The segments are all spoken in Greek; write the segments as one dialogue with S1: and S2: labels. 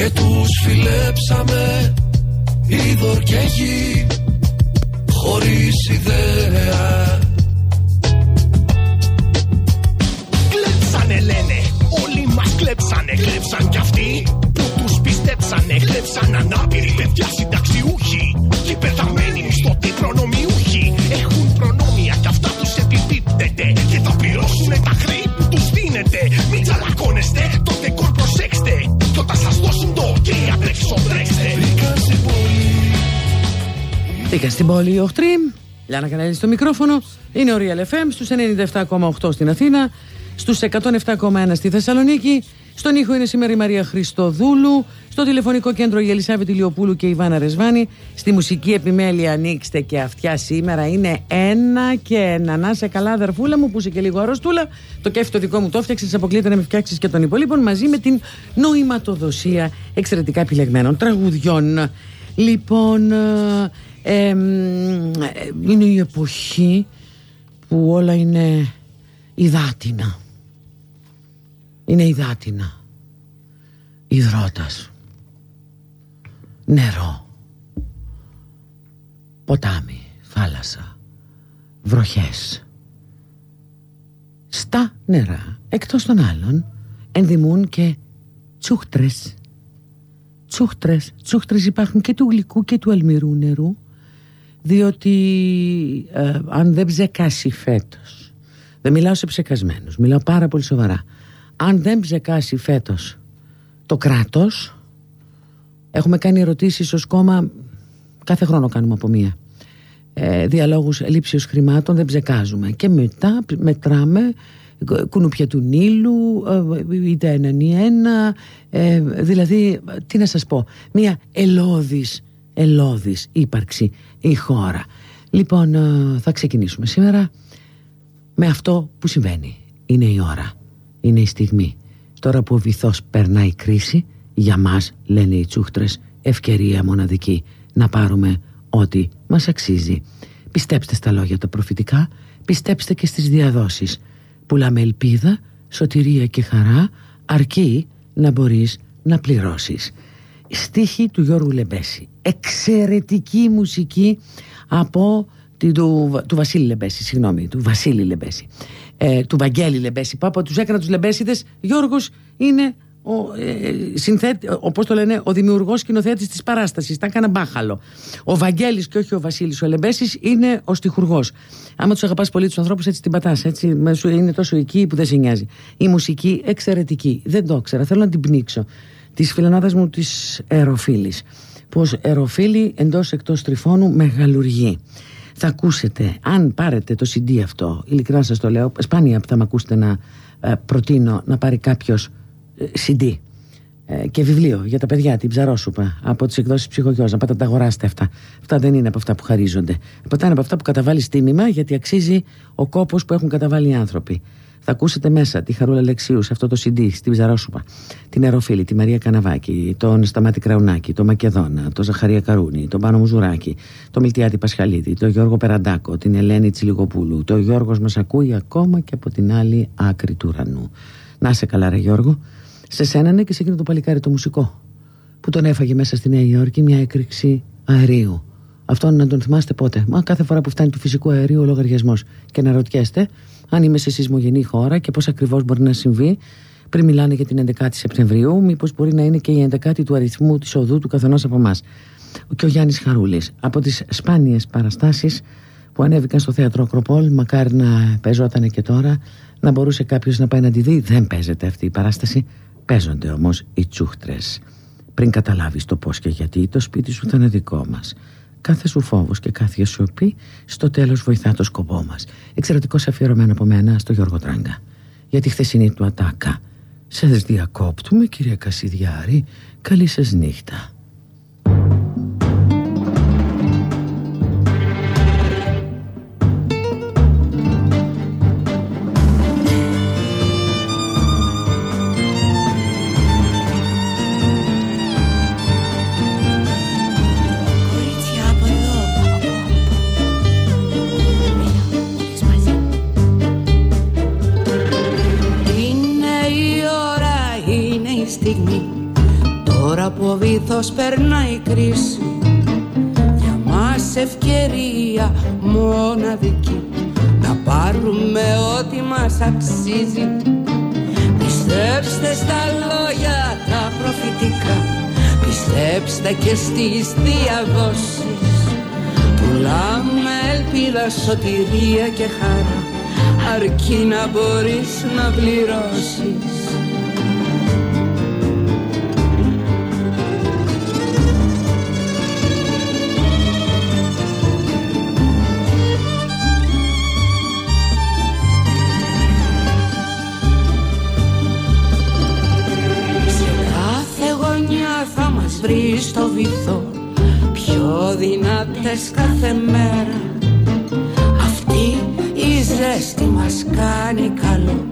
S1: και τους φιλέψαμε είδωρ και γη χωρίς ιδέα.
S2: Κλέψανε λένε, όλοι μας κλέψανε, κλέψαν κι αυτοί που τους πιστέψανε, κλέψαν ανάπηροι παιδιά συνταξιούχοι και πεθαμένοι μισθωτοί προνομιούχοι. Έχουν προνόμια κι αυτά τους επιπίπτεται και θα πληρώσουν τα χρέη που τους δίνετε μην τσαλακώνεστε, το δεκόρ προσέξτε κι όταν σας δώσουν το ok αντρέξω τρέξτε
S1: Μπήκαν στην πόλη
S3: Μπήκα στην πόλη η Οχτρή. Λιάννα Κανέλη στο μικρόφωνο. Είναι ο Real FM στους 97,8 στην Αθήνα, στους 107,1 στη Θεσσαλονίκη. Στον ήχο είναι σήμερα η Μαρία Χριστοδούλου. Στο τηλεφωνικό κέντρο η Ελισάβη Λιοπούλου και η Ιβάνα Ρεσβάνη. Στη μουσική επιμέλεια ανοίξτε και αυτιά σήμερα είναι ένα και ένα. Να σε καλά, αδερφούλα μου, που είσαι και λίγο αρρωστούλα. Το κέφι το δικό μου το φτιάξε, αποκλείεται να με φτιάξεις και των υπολείπων μαζί με την νοηματοδοσία εξαιρετικά επιλεγμένων τραγουδιών. Λοιπόν, ε, εμ, ε, είναι η εποχή που όλα είναι υδάτινα. Είναι υδάτινα. Υδρότας. Νερό. Ποτάμι. Θάλασσα. Βροχές. Στα νερά, εκτός των άλλων, ενδημούν και τσούχτρες. Τσούχτρες. Τσούχτρες υπάρχουν και του γλυκού και του αλμυρού νερού, διότι ε, αν δεν ψεκάσει φέτος, δεν μιλάω σε ψεκασμένους, μιλάω πάρα πολύ σοβαρά, αν δεν ψεκάσει φέτος το κράτος, έχουμε κάνει ερωτήσεις ως κόμμα, κάθε χρόνο κάνουμε από μία, ε, διαλόγους λήψεως χρημάτων δεν ψεκάζουμε. Και μετά μετράμε κου- κουνούπια του Νείλου ε, είτε έναν ή ένα ε, δηλαδή τι να σας πω μια ελώδης ελώδης ύπαρξη η χώρα. Λοιπόν ε, θα ξεκινήσουμε σήμερα με αυτό που συμβαίνει. Είναι η ώρα είναι η στιγμή. Τώρα που ο βυθός περνάει κρίση για μας λένε οι τσούχτρες ευκαιρία μοναδική. Να πάρουμε ό,τι μας αξίζει. Πιστέψτε στα λόγια τα προφητικά πιστέψτε και στις διαδόσεις. Πουλάμε ελπίδα, σωτηρία και χαρά αρκεί να μπορείς να πληρώσεις. Στίχη του Γιώργου Λεμπέση. Εξαιρετική μουσική από τη, του, του Βασίλη Λεμπέση συγγνώμη, του Βασίλη Λεμπέση ε, του Βαγγέλη Λεμπέση που από τους έκανα τους Λεμπέσιδες Γιώργος είναι ο, ε, συνθέτη, ο, πώς το λένε, ο δημιουργός σκηνοθέτης της παράστασης τα έκανα μπάχαλο. Ο Βαγγέλης και όχι ο Βασίλης ο Λεμπέσης είναι ο στιχουργός. Άμα τους αγαπάς πολύ τους ανθρώπους έτσι την πατάς έτσι, με σου- είναι τόσο εκεί που δεν σε νοιάζει. Η μουσική εξαιρετική. Δεν το ήξερα θέλω να την πνίξω. Της φιλενάδας μου της Εροφίλης πως Εροφίλη εντός εκτός τριφώνου μεγαλουργεί θα ακούσετε, αν πάρετε το CD αυτό, ειλικρινά σας το λέω, σπάνια που θα με ακούσετε να ε, προτείνω να πάρει κάποιος ε, CD ε, και βιβλίο για τα παιδιά, την ψαρόσουπα από τις εκδόσεις ψυχογιός, να πάτε να τα αγοράσετε αυτά. Αυτά δεν είναι από αυτά που χαρίζονται. Αυτά είναι από αυτά που καταβάλει τίμημα γιατί αξίζει ο κόπος που έχουν καταβάλει οι άνθρωποι. Θα ακούσετε μέσα τη Χαρούλα Λεξίους σε αυτό το CD, στην Ψαρόσουπα, την Εροφίλη, τη Μαρία Καναβάκη, τον Σταμάτη Κραουνάκη, τον Μακεδόνα, τον Ζαχαρία Καρούνη, τον Πάνο Μουζουράκη, τον Μιλτιάτη Πασχαλίδη, τον Γιώργο Περαντάκο, την Ελένη Τσιλιγοπούλου, τον Γιώργος μας ακούει ακόμα και από την άλλη άκρη του ουρανού. Να σε καλά, ρε Γιώργο. Σε σένα είναι και σε εκείνο το παλικάρι το μουσικό, που τον έφαγε μέσα στη Νέα Υόρκη μια έκρηξη αερίου. Αυτόν να τον θυμάστε πότε; Μα κάθε φορά που φτάνει του φυσικού αερίου ο λογαριασμός. Και να ρωτιέστε αν είμαι σε σεισμογενή χώρα και πώς ακριβώς μπορεί να συμβεί πριν μιλάνε για την 11η Σεπτεμβρίου, μήπως μπορεί να είναι και η 11η του αριθμού της οδού του καθενός από εμάς. Και ο Γιάννης Χαρούλης. Από τις σπάνιες παραστάσεις που ανέβηκαν στο θέατρο Ακροπόλ, μακάρι να παίζονταν και τώρα, να μπορούσε κάποιος να πάει να τη δει. Δεν παίζεται αυτή η παράσταση. Παίζονται όμως οι τσούχτρες. Πριν καταλάβεις το πώς και γιατί, το σπίτι σου θα είναι δικό μας. Κάθε σου φόβος και κάθε σιωπή στο τέλος βοηθά το σκοπό μας. Εξαιρετικός αφιερωμένο από μένα στο Γιώργο Τράγκα. Για τη χθεσινή του ατάκα. Σας διακόπτουμε κυρία Κασιδιάρη Καλή σας νύχτα
S4: βήθος περνάει κρίση. Για μας ευκαιρία μοναδική. Να πάρουμε ό,τι μας αξίζει. Πιστέψτε στα λόγια τα προφητικά. Πιστέψτε και στις διαδόσεις Πουλάμε ελπίδα, σωτηρία και χαρά. Αρκεί να μπορείς να πληρώσεις βρει στο βυθό πιο δυνατές κάθε μέρα. Αυτή η ζέστη μας κάνει καλό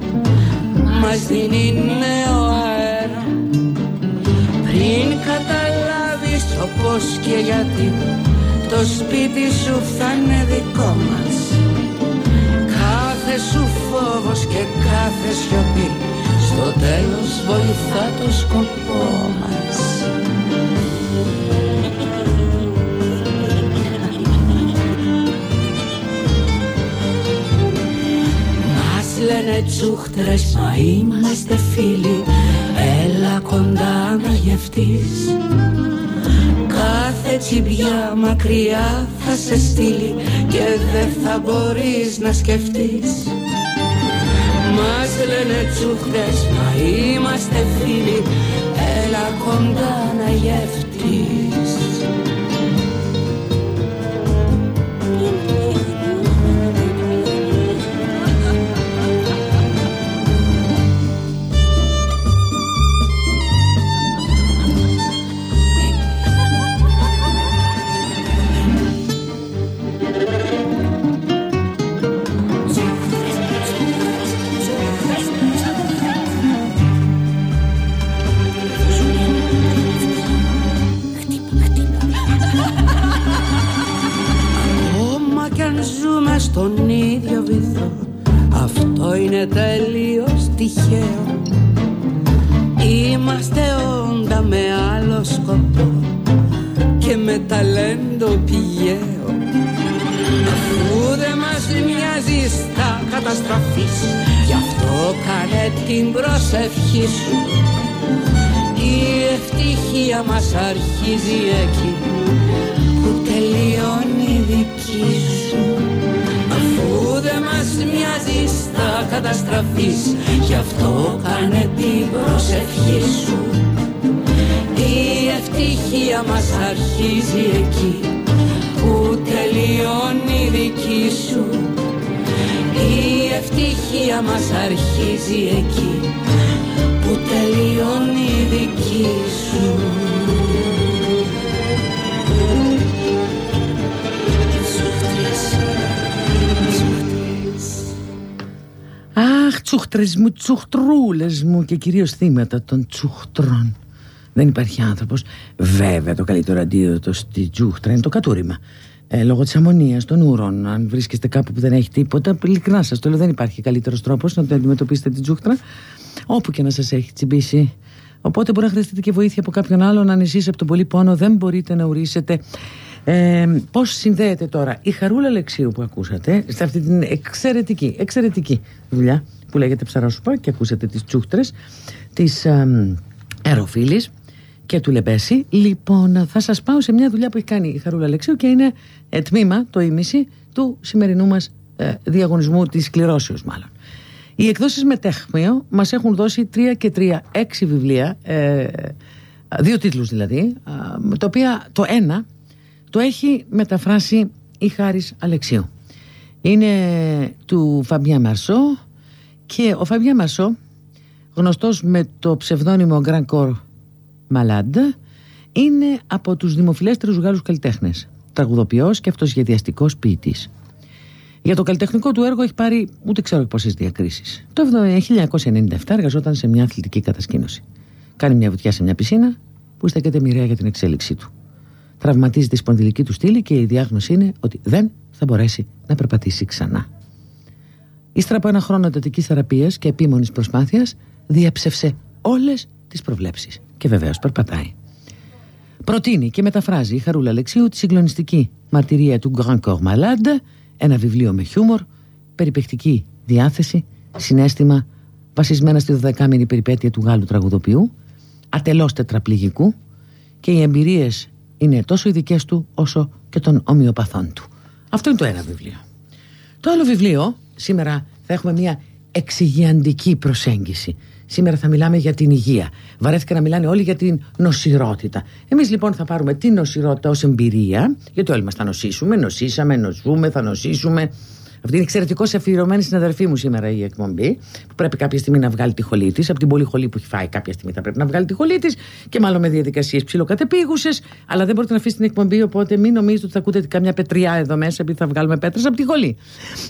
S4: μας δίνει νέο αέρα. Πριν καταλάβεις το πώς και γιατί το σπίτι σου θα είναι δικό μας. Κάθε σου φόβος και κάθε σιωπή στο τέλος βοηθά το σκοπό μας λένε τσούχτρες μα είμαστε φίλοι. Έλα κοντά να γευτείς. Κάθε τσιμπιά μακριά θα σε στείλει Και δεν θα μπορείς να σκεφτείς. Μας λένε τσούχτρες μα είμαστε φίλοι. Έλα κοντά να γευτείς είναι τελείως τυχαίο. Είμαστε όντα με άλλο σκοπό Και με ταλέντο πηγαίο. Αφού δεν μας μοιάζεις στα καταστραφής Γι' αυτό κάνε την προσευχή σου. Η ευτυχία μας αρχίζει εκεί Που τελειώνει η δική σου καταστραφείς. Γι' αυτό κάνε την προσευχή σου. Η ευτυχία μας αρχίζει εκεί Που τελειώνει η δική σου. Η ευτυχία μας αρχίζει εκεί Που τελειώνει η δική σου
S3: τσούχτρες μου, τσουχτρούλες μου και κυρίως θύματα των τσουχτρών. Δεν υπάρχει άνθρωπος. Βέβαια το καλύτερο αντίδοτο στη τσούχτρα είναι το κατούριμα. Ε, λόγω της αμμονίας των ουρών. Αν βρίσκεστε κάπου που δεν έχει τίποτα, ειλικρινά σας το λέω, δεν υπάρχει καλύτερος τρόπος να το αντιμετωπίσετε την τσούχτρα, όπου και να σας έχει τσιμπήσει. Οπότε μπορεί να χρειαστείτε και βοήθεια από κάποιον άλλον. Αν εσείς από τον πολύ πόνο δεν μπορείτε να ορίσετε. Ε, Πώς συνδέεται τώρα η Χαρούλα Λεξίου που ακούσατε σε αυτή την εξαιρετική, εξαιρετική δουλειά που λέγεται Ψαρόσουπα και ακούσατε τις τσούχτρες της Αεροφίλης και του Λεμπέση. Λοιπόν, θα σας πάω σε μια δουλειά που έχει κάνει η Χαρούλα Αλεξίου και είναι ε, τμήμα, το ίμιση, του σημερινού μας ε, διαγωνισμού της κληρώσεως μάλλον. Οι εκδόσεις με τέχμιο μας έχουν δώσει τρία και τρία, έξι βιβλία, ε, δύο τίτλους δηλαδή, τα οποία το ένα το έχει μεταφράσει η Χάρης Αλεξίου. Είναι του Φαμπιά Μαρσό, και ο Φαμπιά Μασό γνωστός με το ψευδόνυμο Grand Corps Malade, είναι από τους δημοφιλέστερους Γάλλους καλλιτέχνες. Τραγουδοποιός και αυτοσχεδιαστικός ποιητής. Για το καλλιτεχνικό του έργο έχει πάρει ούτε ξέρω πόσες διακρίσεις. Το 1997 εργαζόταν σε μια αθλητική κατασκήνωση. Κάνει μια βουτιά σε μια πισίνα που στέκεται μοιραία για την εξέλιξή του. Τραυματίζει τη σπονδυλική του στήλη και η διάγνωση είναι ότι δεν θα μπορέσει να περπατήσει ξανά. Ύστερα από ένα χρόνο εντατικής θεραπείας και επίμονης προσπάθειας, διέψευσε όλες τις προβλέψεις. Και βεβαίως περπατάει. Προτείνει και μεταφράζει η Χαρούλα Αλεξίου τη συγκλονιστική μαρτυρία του Grand Corps Malade, ένα βιβλίο με χιούμορ, περιπεκτική διάθεση, συνέστημα, βασισμένα στη δωδεκάμινη περιπέτεια του Γάλλου τραγουδοποιού, ατελώς τετραπληγικού και οι εμπειρίες είναι τόσο οι δικές του όσο και των ομοιοπαθών του. Αυτό είναι το ένα βιβλίο. Το άλλο βιβλίο, σήμερα θα έχουμε μια εξηγιαντική προσέγγιση. Σήμερα θα μιλάμε για την υγεία. Βαρέθηκα να μιλάνε όλοι για την νοσηρότητα. Εμείς λοιπόν θα πάρουμε την νοσηρότητα ως εμπειρία, γιατί όλοι μας θα νοσήσουμε, νοσήσαμε, νοσούμε, θα νοσήσουμε. Αυτή είναι εξαιρετικώ αφιερωμένη στην αδερφή μου σήμερα η εκπομπή, που πρέπει κάποια στιγμή να βγάλει τη χολή της. Από την πολύ χολή που έχει φάει, κάποια στιγμή θα πρέπει να βγάλει τη χολή της και μάλλον με διαδικασίες ψιλοκατεπίγουσες. Αλλά δεν μπορείτε να αφήσετε την εκπομπή, οπότε μην νομίζετε ότι θα ακούτε καμιά πετριά εδώ μέσα, επειδή θα βγάλουμε πέτρες από τη χολή.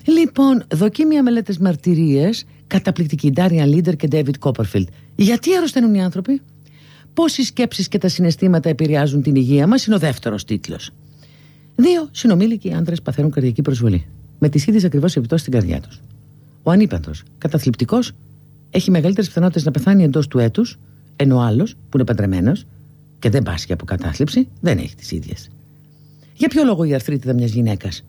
S3: Λοιπόν, δοκίμια μελέτες μαρτυρίες, καταπληκτική Ντάρια Λίντερ και Ντέβιτ Κόπερφιλτ. Γιατί αρρωσταίνουν οι άνθρωποι, Πώ οι σκέψεις και τα συναισθήματα επηρεάζουν την υγεία μας, είναι ο δεύτερος τίτλος. Δύο συνομήλικοι άντρες παθαίνουν καρδιακή προσβολή με τις ίδιες ακριβώς επιπτώσεις στην καρδιά τους. Ο ανήπαντρο, καταθλιπτικός, έχει μεγαλύτερες πιθανότητες να πεθάνει εντός του έτους, ενώ ο άλλος, που είναι παντρεμένος και δεν πάσχει από κατάθλιψη, δεν έχει τις ίδιες. Για ποιο λόγο η αρθρίτιδα μια γυναίκας,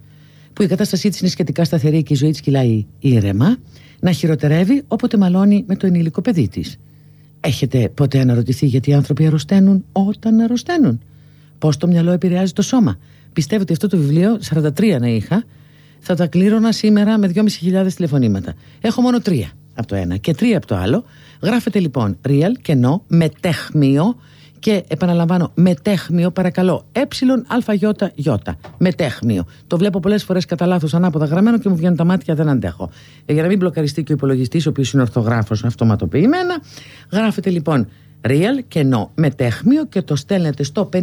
S3: που η κατάστασή της είναι σχετικά σταθερή και η ζωή της κυλάει ήρεμα, να χειροτερεύει όποτε μαλώνει με το ενήλικο παιδί της. Έχετε ποτέ αναρωτηθεί γιατί οι άνθρωποι αρρωσταίνουν όταν αρρωσταίνουν; Πώς το μυαλό επηρεάζει το σώμα; Πιστεύω ότι αυτό το βιβλίο, 43 να είχα, θα τα κλήρωνα σήμερα με 2.500 τηλεφωνήματα. Έχω μόνο τρία από το ένα και τρία από το άλλο. Γράφετε λοιπόν real, κενό, μετέχμιο και επαναλαμβάνω μετέχμιο παρακαλώ ε α ι μετέχμιο το βλέπω πολλές φορές κατά λάθος ανάποδα γραμμένο και μου βγαίνουν τα μάτια δεν αντέχω. Ε, για να μην μπλοκαριστεί και ο υπολογιστής ο οποίος είναι ορθογράφος αυτοματοποιημένα. Γράφετε λοιπόν real κενό μετέχμιο και το στέλνετε στο 54%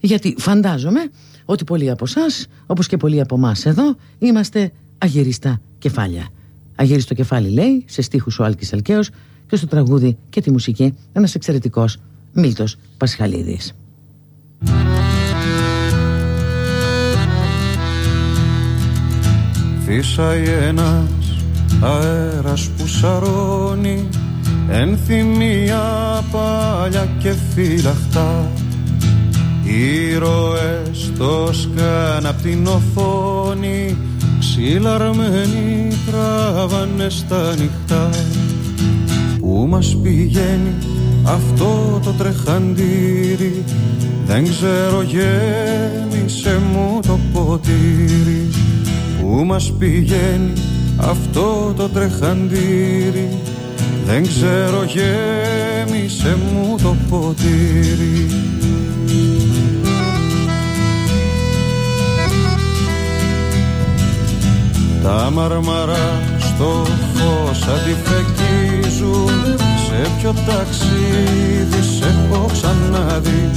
S3: γιατί φαντάζομαι ότι πολλοί από εσάς, όπως και πολλοί από εμάς εδώ, είμαστε αγυριστά κεφάλια. Αγύριστο κεφάλι λέει, σε στίχους ο Άλκης Αλκαίος και στο τραγούδι και τη μουσική ένας εξαιρετικός Μίλτος Πασχαλίδης.
S5: Φύσαει ένας αέρας που σαρώνει ενθυμία παλιά και φυλαχτά Ήρωες το σκάν απ' την οθόνη Ξυλαρμένοι τράβανε στα νυχτά. Πού μας πηγαίνει αυτό το τρεχαντήρι Δεν ξέρω γέμισε μου το ποτήρι. Πού μας πηγαίνει αυτό το τρεχαντήρι Δεν ξέρω γέμισε μου το ποτήρι. Τα μαρμαρά στο φως αντιφεκίζουν Σε ποιο ταξίδι σε έχω ξαναδεί.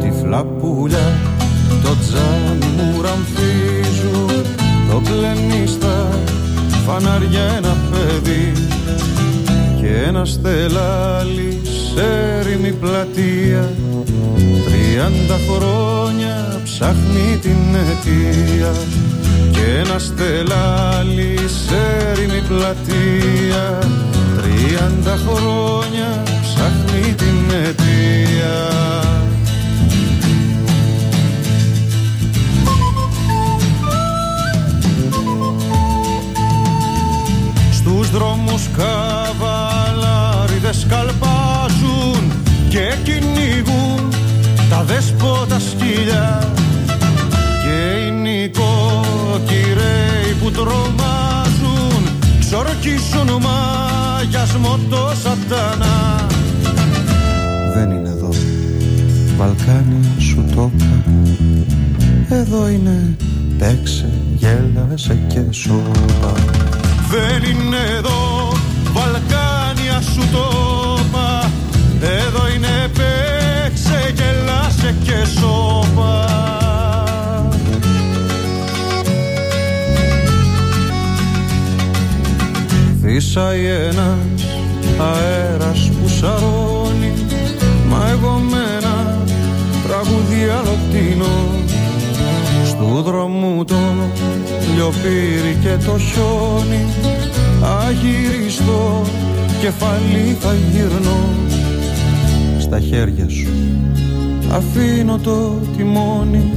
S5: Τη φλαπούλια το τζάμι μου ραμφίζουν Το κλενίστα φαναριά ένα παιδί Και ένα στελάλι σε έρημη πλατεία. Τριάντα χρόνια ψάχνει την αιτία και ένα στελάλι σε έρημη πλατεία. Τριάντα χρόνια ψάχνει την αιτία Στους δρόμους καβαλάριδες καλπάζουν και κυνηγούν τα δέσποτα σκυλιά. Και οι νοικοκυρέοι που τρομάζουν ξορκίσουν μαγιασμό το σατανά Δεν είναι εδώ. Βαλκάνια σου το Εδώ είναι. Παίξε, γέλασε και σώπα Δεν είναι εδώ Βαλκάνια σου το είπα. Εδώ είναι παίξε γελάσε και σώπα. Φύσαει ένας αέρας που σαρώνει Μα εγώ με ένα τραγούδι αλλοτίνω Στου δρόμου το λιοπύρι και το χιόνι Αγυριστό κεφάλι θα γυρνώ. Στα χέρια σου αφήνω το τιμόνι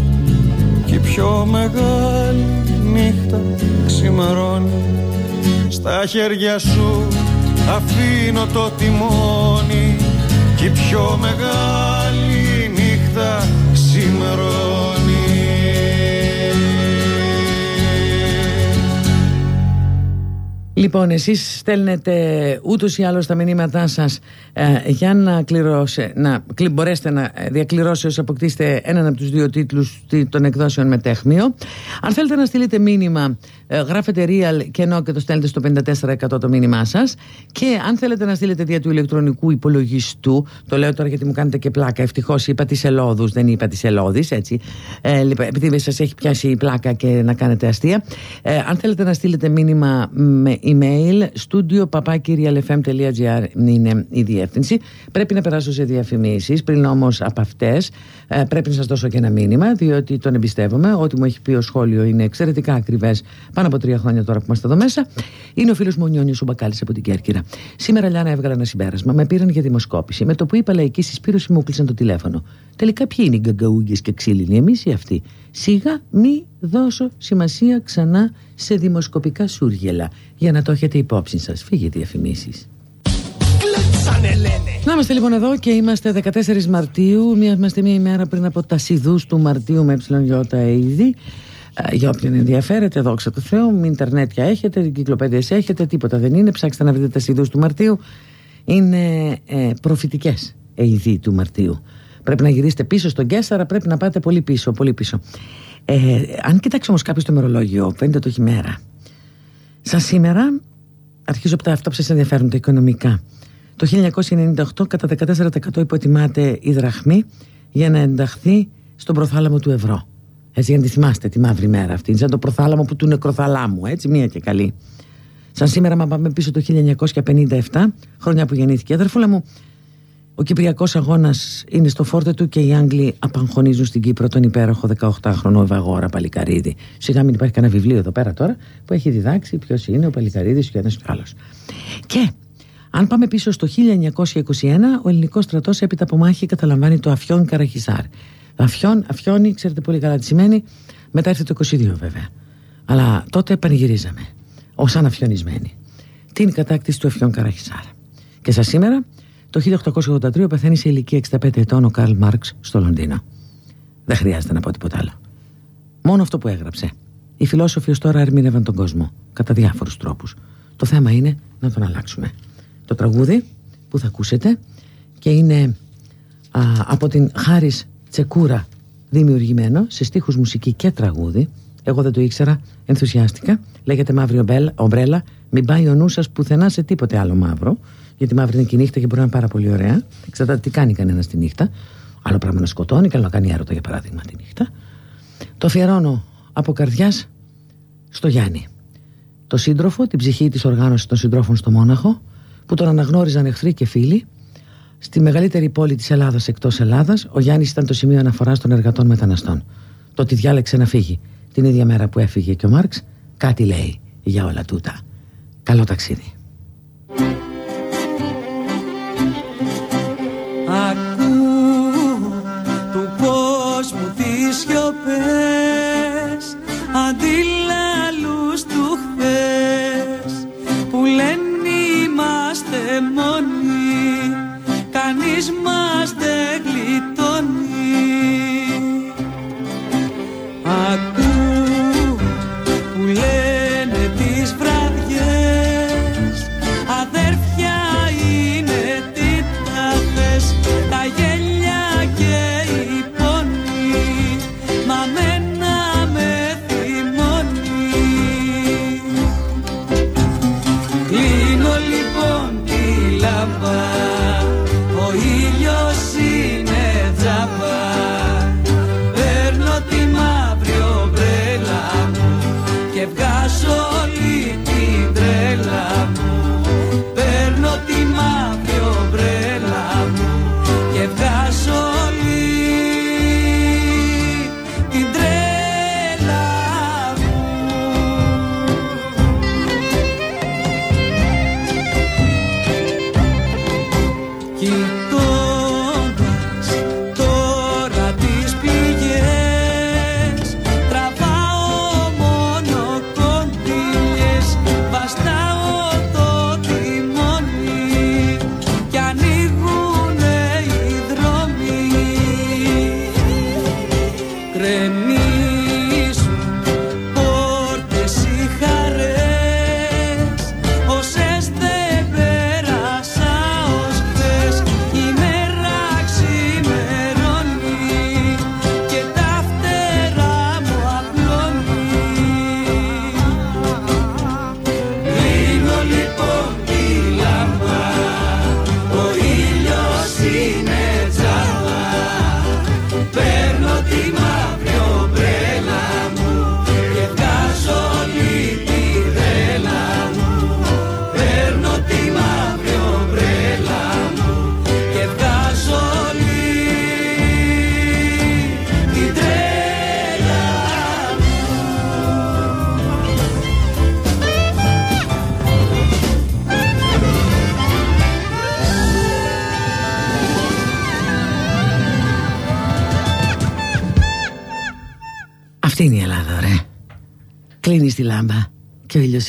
S5: Κι η πιο μεγάλη νύχτα ξημερώνει. Στα χέρια σου αφήνω το τιμόνι Κι η πιο μεγάλη
S3: Λοιπόν, εσείς στέλνετε ούτως ή άλλως τα μηνύματά σας ε, για να, κληρώσει, να μπορέσετε να διακληρώσετε όσο αποκτήσετε έναν από τους δύο τίτλους των εκδόσεων με τέχμιο. Αν θέλετε να στείλετε μήνυμα, ε, γράφετε real και ενώ και το στέλνετε στο 54% το μήνυμά σας και αν θέλετε να στείλετε δια του ηλεκτρονικού υπολογιστού, το λέω τώρα γιατί μου κάνετε και πλάκα, ευτυχώς είπα τις ελόδους, δεν είπα τις ελόδεις, έτσι, ε, λοιπόν, επειδή σας έχει πιάσει η πλάκα και να κάνετε αστεία. Ε, αν θέλετε να στείλετε μήνυμα με email studio papakirialfm.gr είναι η διεύθυνση. Πρέπει να περάσω σε διαφημίσεις, πριν όμως από αυτές ε, πρέπει να σας δώσω και ένα μήνυμα, διότι τον εμπιστεύομαι. Ό,τι μου έχει πει ο σχόλιο είναι εξαιρετικά ακριβές πάνω από τρία χρόνια τώρα που είμαστε εδώ μέσα. Είναι ο φίλος μου ο Νιόνιος ο Μπακάλης από την Κέρκυρα. Σήμερα, Λιάννα, έβγαλα ένα συμπέρασμα. Με πήραν για δημοσκόπηση. Με το που είπα λαϊκής συσπήρωση μου κλείσαν το τηλέφωνο. Τελικά ποιοι είναι οι γκαγκαούγγες και ξύλινοι, εμείς ή αυτοί; Σιγά μη δώσω σημασία ξανά σε δημοσκοπικά σούργελα για να το έχετε υπόψη σας. Φύγε διαφημίσεις. Να είμαστε λοιπόν εδώ και είμαστε 14 Μαρτίου. Μια, είμαστε μία ημέρα πριν από τα σιδούς του Μαρτίου με ε ήδη. Ε, για όποιον ενδιαφέρεται, δόξα τω Θεώ, Ιντερνετια έχετε, κυκλοπαίδειε έχετε, τίποτα δεν είναι. Ψάξτε να βρείτε τα σιδούς του Μαρτίου. Είναι ε, προφητικές ΕΙΔΗ του Μαρτίου. Πρέπει να γυρίσετε πίσω στον Κέσσαρα, πρέπει να πάτε πολύ πίσω, πολύ πίσω. Ε, αν κοιτάξει όμως κάποιος το μερολόγιο, φαίνεται το χειμέρα. Σαν σήμερα, αρχίζω από τα αυτά που σας ενδιαφέρουν, τα οικονομικά. Το 1998 κατά 14% υποτιμάται η δραχμή για να ενταχθεί στον προθάλαμο του ευρώ. Έτσι για να τη θυμάστε τη μαύρη μέρα αυτή. Σαν το προθάλαμο που του νεκροθαλάμου, έτσι μία και καλή. Σαν σήμερα, μα πάμε πίσω το 1957, χρόνια που γεννήθηκε η αδερφούλα μου, ο Κυπριακός αγώνας είναι στο φόρτε του και οι Άγγλοι απαγχωνίζουν στην Κύπρο τον υπέροχο 18χρονο Ευαγόρα Παλικαρίδη. Σιγά μην υπάρχει κανένα βιβλίο εδώ πέρα τώρα που έχει διδάξει ποιος είναι ο Παλικαρίδης και ο ένας και ο Και αν πάμε πίσω στο 1921, ο ελληνικός στρατός έπειτα από μάχη καταλαμβάνει το Αφιόν Καραχισάρ. Αφιόν, αφιόνι, ξέρετε πολύ καλά τι σημαίνει. Μετά έρθει το 22 βέβαια. Αλλά τότε πανηγυρίζαμε, ως αναφιονισμένοι, την κατάκτηση του Αφιόν Καραχισάρ. Και σα σήμερα το 1883 πεθαίνει σε ηλικία 65 ετών ο Καρλ Μάρξ στο Λονδίνο. Δεν χρειάζεται να πω τίποτα άλλο. Μόνο αυτό που έγραψε. Οι φιλόσοφοι ως τώρα ερμήνευαν τον κόσμο κατά διάφορους τρόπους. Το θέμα είναι να τον αλλάξουμε. Το τραγούδι που θα ακούσετε και είναι α, από την Χάρης Τσεκούρα δημιουργημένο σε στίχους μουσική και τραγούδι. Εγώ δεν το ήξερα, ενθουσιάστηκα. Λέγεται Μαύρη Ομπρέλα. Μην πάει ο νους σας πουθενά σε τίποτε άλλο μαύρο γιατί μαύρη είναι και η νύχτα και μπορεί να είναι πάρα πολύ ωραία. Εξαρτάται τι κάνει κανένας τη νύχτα. Άλλο πράγμα να σκοτώνει, καλό να κάνει έρωτα για παράδειγμα τη νύχτα. Το αφιερώνω από καρδιάς στο Γιάννη. Το σύντροφο, την ψυχή της οργάνωσης των συντρόφων στο Μόναχο, που τον αναγνώριζαν εχθροί και φίλοι. Στη μεγαλύτερη πόλη της Ελλάδας εκτός Ελλάδας, ο Γιάννης ήταν το σημείο αναφοράς των εργατών μεταναστών. Το ότι διάλεξε να φύγει την ίδια μέρα που έφυγε και ο Μάρξ, κάτι λέει για όλα τούτα. Καλό ταξίδι.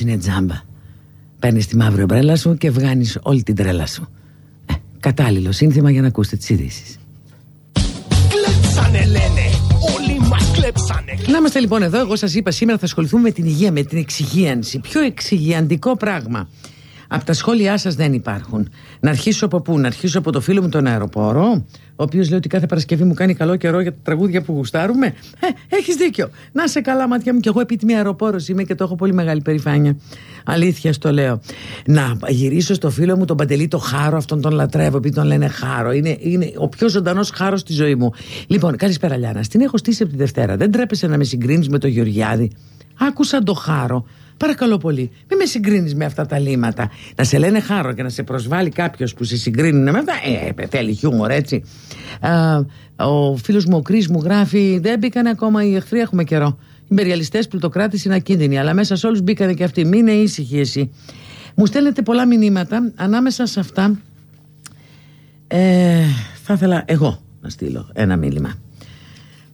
S3: Είναι τζάμπα. Παίρνεις τη μαύρη ομπρέλα σου και βγάνεις όλη την τρέλα σου. Ε, κατάλληλο σύνθημα για να ακούσετε τις ειδήσεις.
S2: Κλέψανε λένε, όλοι μας κλέψανε.
S3: Να είμαστε λοιπόν εδώ, εγώ σας είπα σήμερα θα ασχοληθούμε με την υγεία, με την εξυγίανση. Πιο εξυγιαντικό πράγμα. Από τα σχόλιά σας δεν υπάρχουν. Να αρχίσω από πού, να αρχίσω από το φίλο μου τον αεροπόρο, ο οποίος λέει ότι κάθε Παρασκευή μου κάνει καλό καιρό για τα τραγούδια που γουστάρουμε. Ε, έχεις δίκιο. Να σε καλά, μάτια μου. Και εγώ επίτιμη αεροπόρος είμαι και το έχω πολύ μεγάλη περηφάνεια. Αλήθεια στο λέω. Να γυρίσω στο φίλο μου τον Παντελή το χάρο, αυτόν τον λατρεύω, επειδή τον λένε χάρο. Είναι, είναι ο πιο ζωντανός χάρος στη ζωή μου. Λοιπόν, καλησπέρα, Λιάνα. Την έχω στήσει από τη Δευτέρα. Δεν τρέπεσαι να με συγκρίνεις με τον Γεωργιάδη. Άκουσα το χάρο. Παρακαλώ πολύ, μην με συγκρίνεις με αυτά τα λίματα. Να σε λένε χάρο και να σε προσβάλλει κάποιος που σε συγκρίνει με αυτά. Ε, ε θέλει χιούμορ, έτσι. Α, ο φίλος μου ο Κρι μου γράφει: Δεν μπήκανε ακόμα οι εχθροί, έχουμε καιρό. Οι υπεριαλιστέ πλουτοκράτε είναι ακίνδυνοι, αλλά μέσα σε όλους μπήκανε και αυτοί. Μην είναι ήσυχοι εσύ. Μου στέλνετε πολλά μηνύματα. Ανάμεσα σε αυτά, ε, θα ήθελα εγώ να στείλω ένα μήνυμα.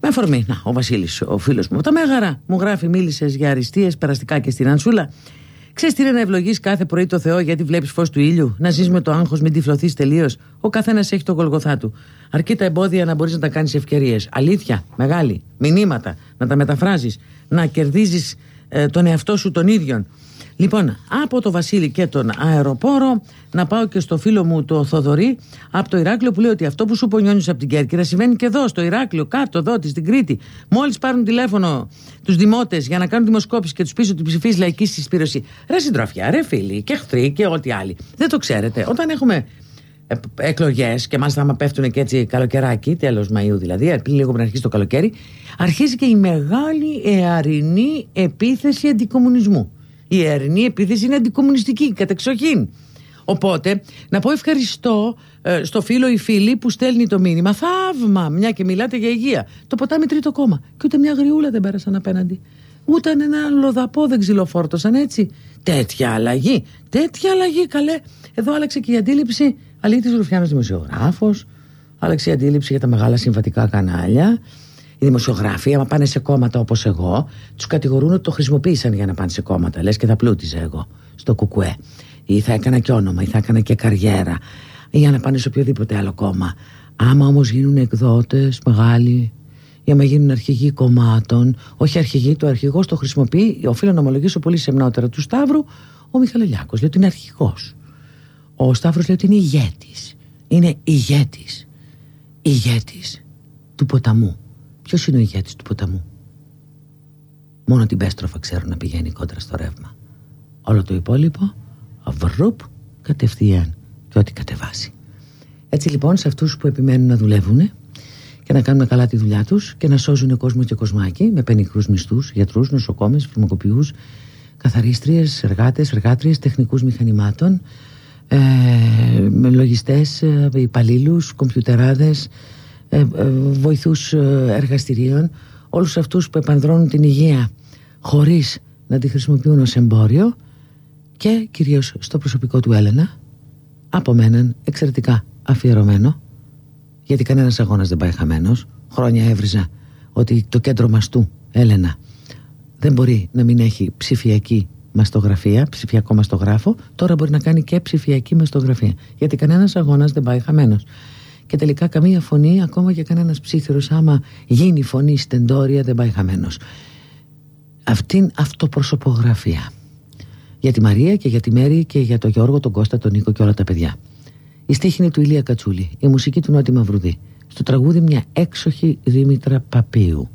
S3: Με αφορμή, να, ο Βασίλης, ο φίλος μου. Τα μέγαρα μου γράφει, μίλησες για αριστείες περαστικά και στην Ανσούλα. Ξέρεις τι είναι να ευλογείς κάθε πρωί το Θεό γιατί βλέπεις φως του ήλιου, να ζεις με το άγχος, μην τυφλωθείς τελείως. Ο καθένας έχει το γολγοθά του. Αρκεί τα εμπόδια να μπορείς να τα κάνεις ευκαιρίες. Αλήθεια, μεγάλη, μηνύματα, να τα μεταφράζεις, να κερδίζεις ε, τον εαυτό σου τον ίδιο. Λοιπόν, από το Βασίλη και τον αεροπόρο να πάω και στο φίλο μου το Θοδωρή από το Ηράκλειο που λέει ότι αυτό που σου πονιώνει από την Κέρκυρα συμβαίνει και εδώ στο Ηράκλειο, κάτω εδώ, στην Κρήτη. Μόλις πάρουν τηλέφωνο τους δημότες για να κάνουν δημοσκόπηση και τους πείσουν ότι ψηφίζει λαϊκής συσπήρωση. Ρε συντροφιά, ρε φίλοι και εχθροί και ό,τι άλλοι. Δεν το ξέρετε. Όταν έχουμε ε, εκλογές και μάλιστα άμα πέφτουν και έτσι καλοκαιράκι, τέλος Μαΐου δηλαδή, λίγο πριν αρχίσει το καλοκαίρι, αρχίζει και η μεγάλη εαρινή επίθεση αντικομουνισμού. Η ερνή επίθεση είναι αντικομουνιστική, κατεξοχήν. Οπότε, να πω ευχαριστώ ε, στο φίλο ή φίλη που στέλνει το μήνυμα. Θαύμα, μια και μιλάτε για υγεία. Το ποτάμι τρίτο κόμμα. Και ούτε μια γριούλα δεν πέρασαν απέναντι. Ούτε ένα λοδαπό δεν ξυλοφόρτωσαν έτσι. Τέτοια αλλαγή. Τέτοια αλλαγή, καλέ. Εδώ άλλαξε και η αντίληψη. Αλήτη Ρουφιάνος δημοσιογράφος. Άλλαξε η αντίληψη για τα μεγάλα συμβατικά κανάλια οι δημοσιογράφοι, άμα πάνε σε κόμματα όπως εγώ, τους κατηγορούν ότι το χρησιμοποίησαν για να πάνε σε κόμματα. Λες και θα πλούτιζε εγώ στο Κουκουέ. Ή θα έκανα και όνομα, ή θα έκανα και καριέρα. Ή για να πάνε σε οποιοδήποτε άλλο κόμμα. Άμα όμως γίνουν εκδότες μεγάλοι, ή άμα γίνουν αρχηγοί κομμάτων, όχι αρχηγοί, το αρχηγός το χρησιμοποιεί, οφείλω να ομολογήσω πολύ σεμνότερα του Σταύρου, ο Μιχαλολιάκο λέει ότι είναι αρχηγός. Ο Σταύρος λέει ότι είναι ηγέτης. Είναι ηγέτης. Ηγέτης του ποταμού. Ποιος είναι ο ηγέτης του ποταμού; Μόνο την πέστροφα ξέρουν να πηγαίνει κόντρα στο ρεύμα. Όλο το υπόλοιπο, αβρουπ, κατευθείαν και ό,τι κατεβάσει. Έτσι λοιπόν σε αυτούς που επιμένουν να δουλεύουν και να κάνουν καλά τη δουλειά τους και να σώζουν κόσμο και κοσμάκι με πενικρούς μισθούς, γιατρούς, νοσοκόμες, φαρμακοποιούς, καθαρίστριες, εργάτες, εργάτριες, τεχνικούς μηχανημάτων, ε, λογιστές, ε, υπαλλήλους, κομπιουτεράδες, ε, ε, βοηθούς ε, εργαστηρίων, όλους αυτούς που επανδρώνουν την υγεία χωρίς να τη χρησιμοποιούν ως εμπόριο και κυρίως στο προσωπικό του Έλενα από μέναν εξαιρετικά αφιερωμένο γιατί κανένας αγώνας δεν πάει χαμένος. Χρόνια έβριζα ότι το κέντρο μαστού Έλενα δεν μπορεί να μην έχει ψηφιακή μαστογραφία, ψηφιακό μαστογράφο. Τώρα μπορεί να κάνει και ψηφιακή μαστογραφία γιατί κανένας αγώνας δεν πάει χαμένος και τελικά καμία φωνή ακόμα και κανένας ψήθυρος άμα γίνει φωνή στεντόρια δεν πάει χαμένος αυτήν αυτοπροσωπογραφία για τη Μαρία και για τη Μέρη και για τον Γιώργο, τον Κώστα, τον Νίκο και όλα τα παιδιά. Η στίχη είναι του Ηλία Κατσούλη, η μουσική του Νότι Μαυρουδή. Στο τραγούδι μια έξοχη Δήμητρα Παπίου.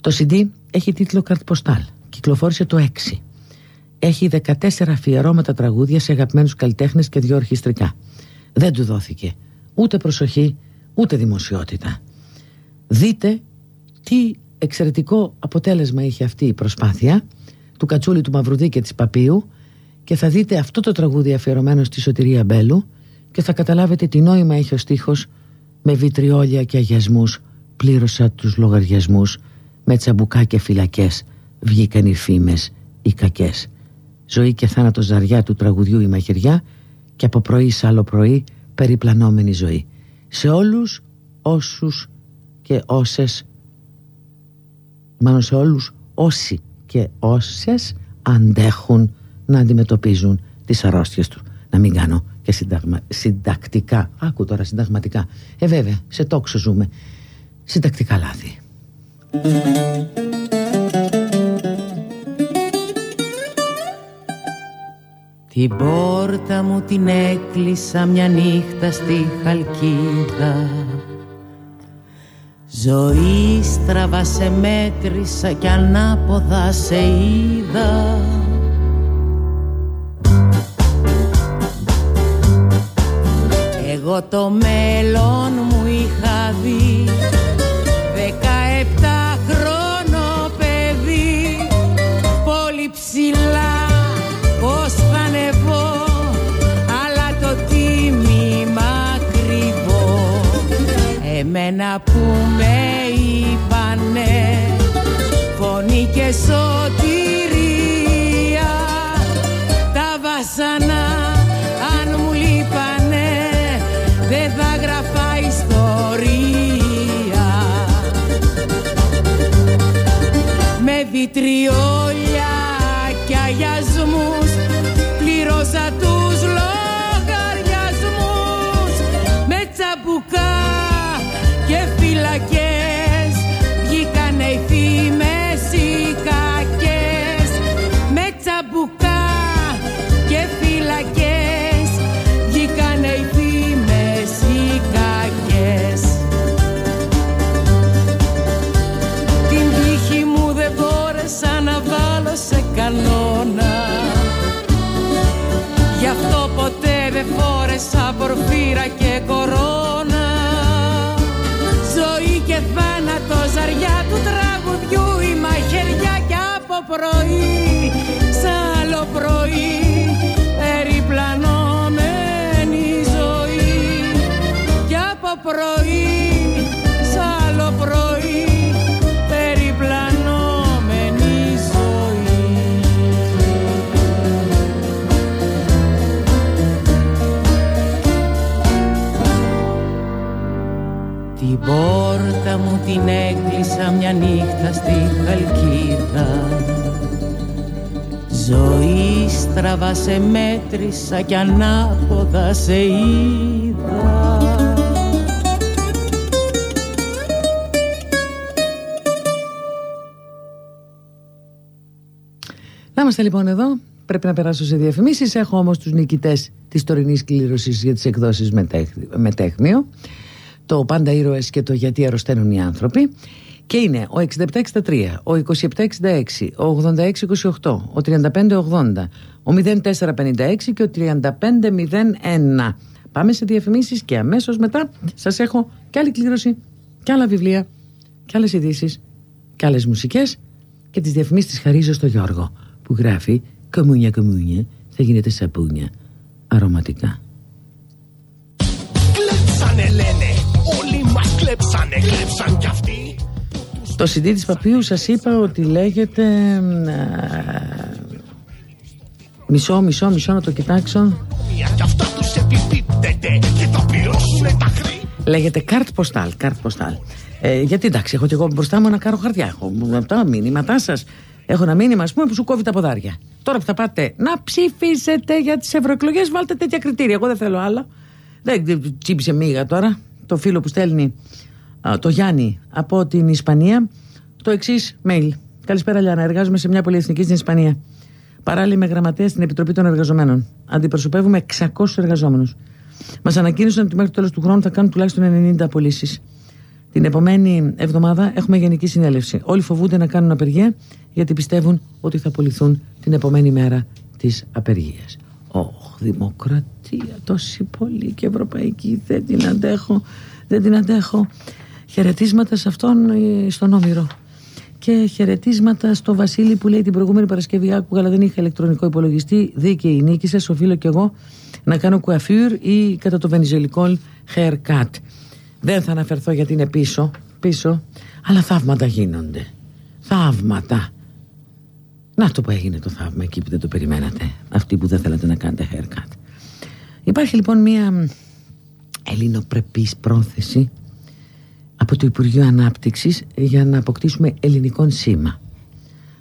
S3: Το CD έχει τίτλο Καρτποστάλ. Κυκλοφόρησε το 6. Έχει 14 αφιερώματα τραγούδια σε αγαπημένους καλλιτέχνες και δύο ορχιστρικά. Δεν του δόθηκε ούτε προσοχή ούτε δημοσιότητα. Δείτε τι εξαιρετικό αποτέλεσμα είχε αυτή η προσπάθεια του Κατσούλη του Μαυρουδή και της Παπίου και θα δείτε αυτό το τραγούδι αφιερωμένο στη Σωτηρία Μπέλου και θα καταλάβετε τι νόημα έχει ο στίχος με βιτριόλια και αγιασμούς πλήρωσα τους λογαριασμούς με τσαμπουκά και φυλακές βγήκαν οι φήμες οι κακές ζωή και θάνατος ζαριά του τραγουδιού η μαχαιριά και από πρωί σ' άλλο πρωί περιπλανόμενη ζωή σε όλους όσους και όσες μάλλον σε όλους όσοι και όσες αντέχουν να αντιμετωπίζουν τις αρρώστιες τους. Να μην κάνω και συνταγμα... συντακτικά, άκου τώρα συνταγματικά. Ε βέβαια, σε τόξο ζούμε. Συντακτικά λάθη.
S4: Την πόρτα μου την έκλεισα μια νύχτα στη Χαλκίδα. Ζωή στραβά σε μέτρησα κι ανάποδα σε είδα. Εγώ το μέλλον μου είχα δει Εμένα που με είπανε. Φωνή και σωτηρία Τα βασανά αν μου λείπανε Δεν θα γραφά ιστορία. Με βιτριόλια φόρεσα πορφύρα και κορώνα. Ζωή και θάνατο ζαριά του τραγουδιού Η μαχαιριά κι από πρωί. Σ' άλλο πρωί Περιπλανόμενη ζωή. Κι από πρωί πόρτα μου την έκλεισα μια νύχτα στη Χαλκίδα Ζωή στραβά σε μέτρησα κι ανάποδα σε είδα
S3: Να είμαστε λοιπόν εδώ. Πρέπει να περάσω σε διαφημίσεις. Έχω όμως τους νικητές της τωρινής κλήρωσης για τις εκδόσεις Μετέχνιο. Το Πάντα ήρωες και το Γιατί αρρωσταίνουν οι άνθρωποι. Και είναι ο 6763, ο 2766, ο 8628, ο 3580, ο 0456 και ο 3501. Πάμε σε διαφημίσεις και αμέσως μετά σας έχω και άλλη κλήρωση και άλλα βιβλία και άλλες ειδήσεις και άλλες μουσικές και τις διαφημίσεις της χαρίζω στο Γιώργο που γράφει «Κομμούνια κομμούνια θα γίνεται σαπούνια αρωματικά».
S2: Κλέψανε λένε, όλοι μας κλέψανε, κλέψαν κι αυτοί.
S3: Το CD της Παπίου σας είπα ότι λέγεται Μισό, μισό, μισό να το κοιτάξω
S2: Μια κι αυτά τους επιπίπτεται και θα πληρώσουνε τα χρή.
S3: Λέγεται καρτ ποστάλ, καρτ ποστάλ. Ε, γιατί εντάξει, έχω και εγώ μπροστά μου ένα κάρο χαρτιά. Έχω τα μήνυματά σας. Έχω ένα μήνυμα, ας πούμε, που σου κόβει τα ποδάρια. Τώρα που θα πάτε να ψηφίσετε για τις ευρωεκλογές, βάλτε τέτοια κριτήρια. Εγώ δεν θέλω άλλα. Δεν τσίπησε μίγα τώρα. Το φίλο που στέλνει α, το Γιάννη από την Ισπανία. Το εξής mail. Καλησπέρα, Λιάννα. Εργάζομαι σε μια πολυεθνική στην Ισπανία. Παράλληλα, είμαι γραμματέα στην Επιτροπή των Εργαζομένων. Αντιπροσωπεύουμε 600 εργαζόμενους. Μας ανακοίνωσαν ότι μέχρι το τέλος του χρόνου θα κάνουν τουλάχιστον 90 απολύσεις. Την επομένη εβδομάδα έχουμε γενική συνέλευση. Όλοι φοβούνται να κάνουν απεργία γιατί πιστεύουν ότι θα απολυθούν την επομένη μέρα της απεργίας. Ωχ, δημοκρατία τόση πολύ και ευρωπαϊκή. Δεν την αντέχω. Δεν την αντέχω. Χαιρετίσματα σε αυτόν ε, στον Όμηρο. Και χαιρετίσματα στο Βασίλη που λέει την προηγούμενη Παρασκευή άκουγα αλλά δεν είχα ηλεκτρονικό υπολογιστή. Δίκαιη νίκη σας. Οφείλω κι εγώ να κάνω κουαφιούρ ή κατά το βενιζελικό haircut. Δεν θα αναφερθώ γιατί είναι πίσω, πίσω, αλλά θαύματα γίνονται. Θαύματα. Να το που έγινε το θαύμα εκεί που δεν το περιμένατε. Αυτοί που δεν θέλατε να κάνετε haircut. Υπάρχει λοιπόν μια ελληνοπρεπής πρόθεση από το Υπουργείο Ανάπτυξης για να αποκτήσουμε ελληνικό σήμα.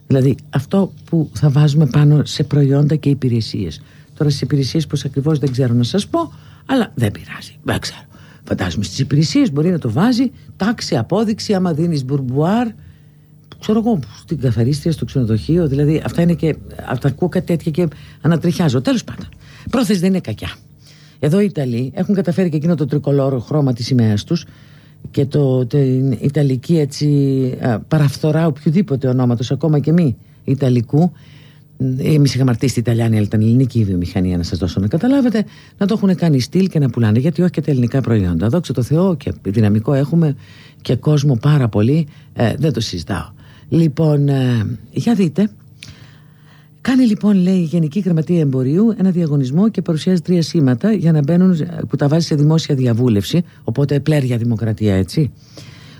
S3: Δηλαδή αυτό που θα βάζουμε πάνω σε προϊόντα και υπηρεσίες. Τώρα στις υπηρεσίες πως ακριβώς δεν ξέρω να σας πω, αλλά δεν πειράζει, δεν ξέρω. Φαντάζομαι στις υπηρεσίες μπορεί να το βάζει τάξη, απόδειξη, άμα δίνεις μπουρμπουάρ, ξέρω εγώ, στην καθαρίστρια, στο ξενοδοχείο. Δηλαδή, αυτά είναι και. Αυτά ακούω κάτι τέτοια και ανατριχιάζω. Τέλος πάντων, πρόθεση δεν είναι κακιά. Εδώ οι Ιταλοί έχουν καταφέρει και εκείνο το τρικολόρο χρώμα της σημαίας τους και το, την Ιταλική έτσι, παραφθορά οποιοδήποτε ονόματος, ακόμα και μη Ιταλικού. Εμείς είχαμε αρτήσει την Ιταλιάνη, αλλά ήταν ελληνική η βιομηχανία, να σας δώσω να καταλάβετε, να το έχουν κάνει στυλ και να πουλάνε. Γιατί όχι και τα ελληνικά προϊόντα. Δόξα τω Θεώ και δυναμικό έχουμε και κόσμο πάρα πολύ. Ε, δεν το συζητάω. Λοιπόν, ε, για δείτε. Κάνει λοιπόν, λέει η Γενική Γραμματεία Εμπορίου, ένα διαγωνισμό και παρουσιάζει τρία σήματα για να μπαίνουν, που τα βάζει σε δημόσια διαβούλευση. Οπότε πλέρια δημοκρατία, έτσι.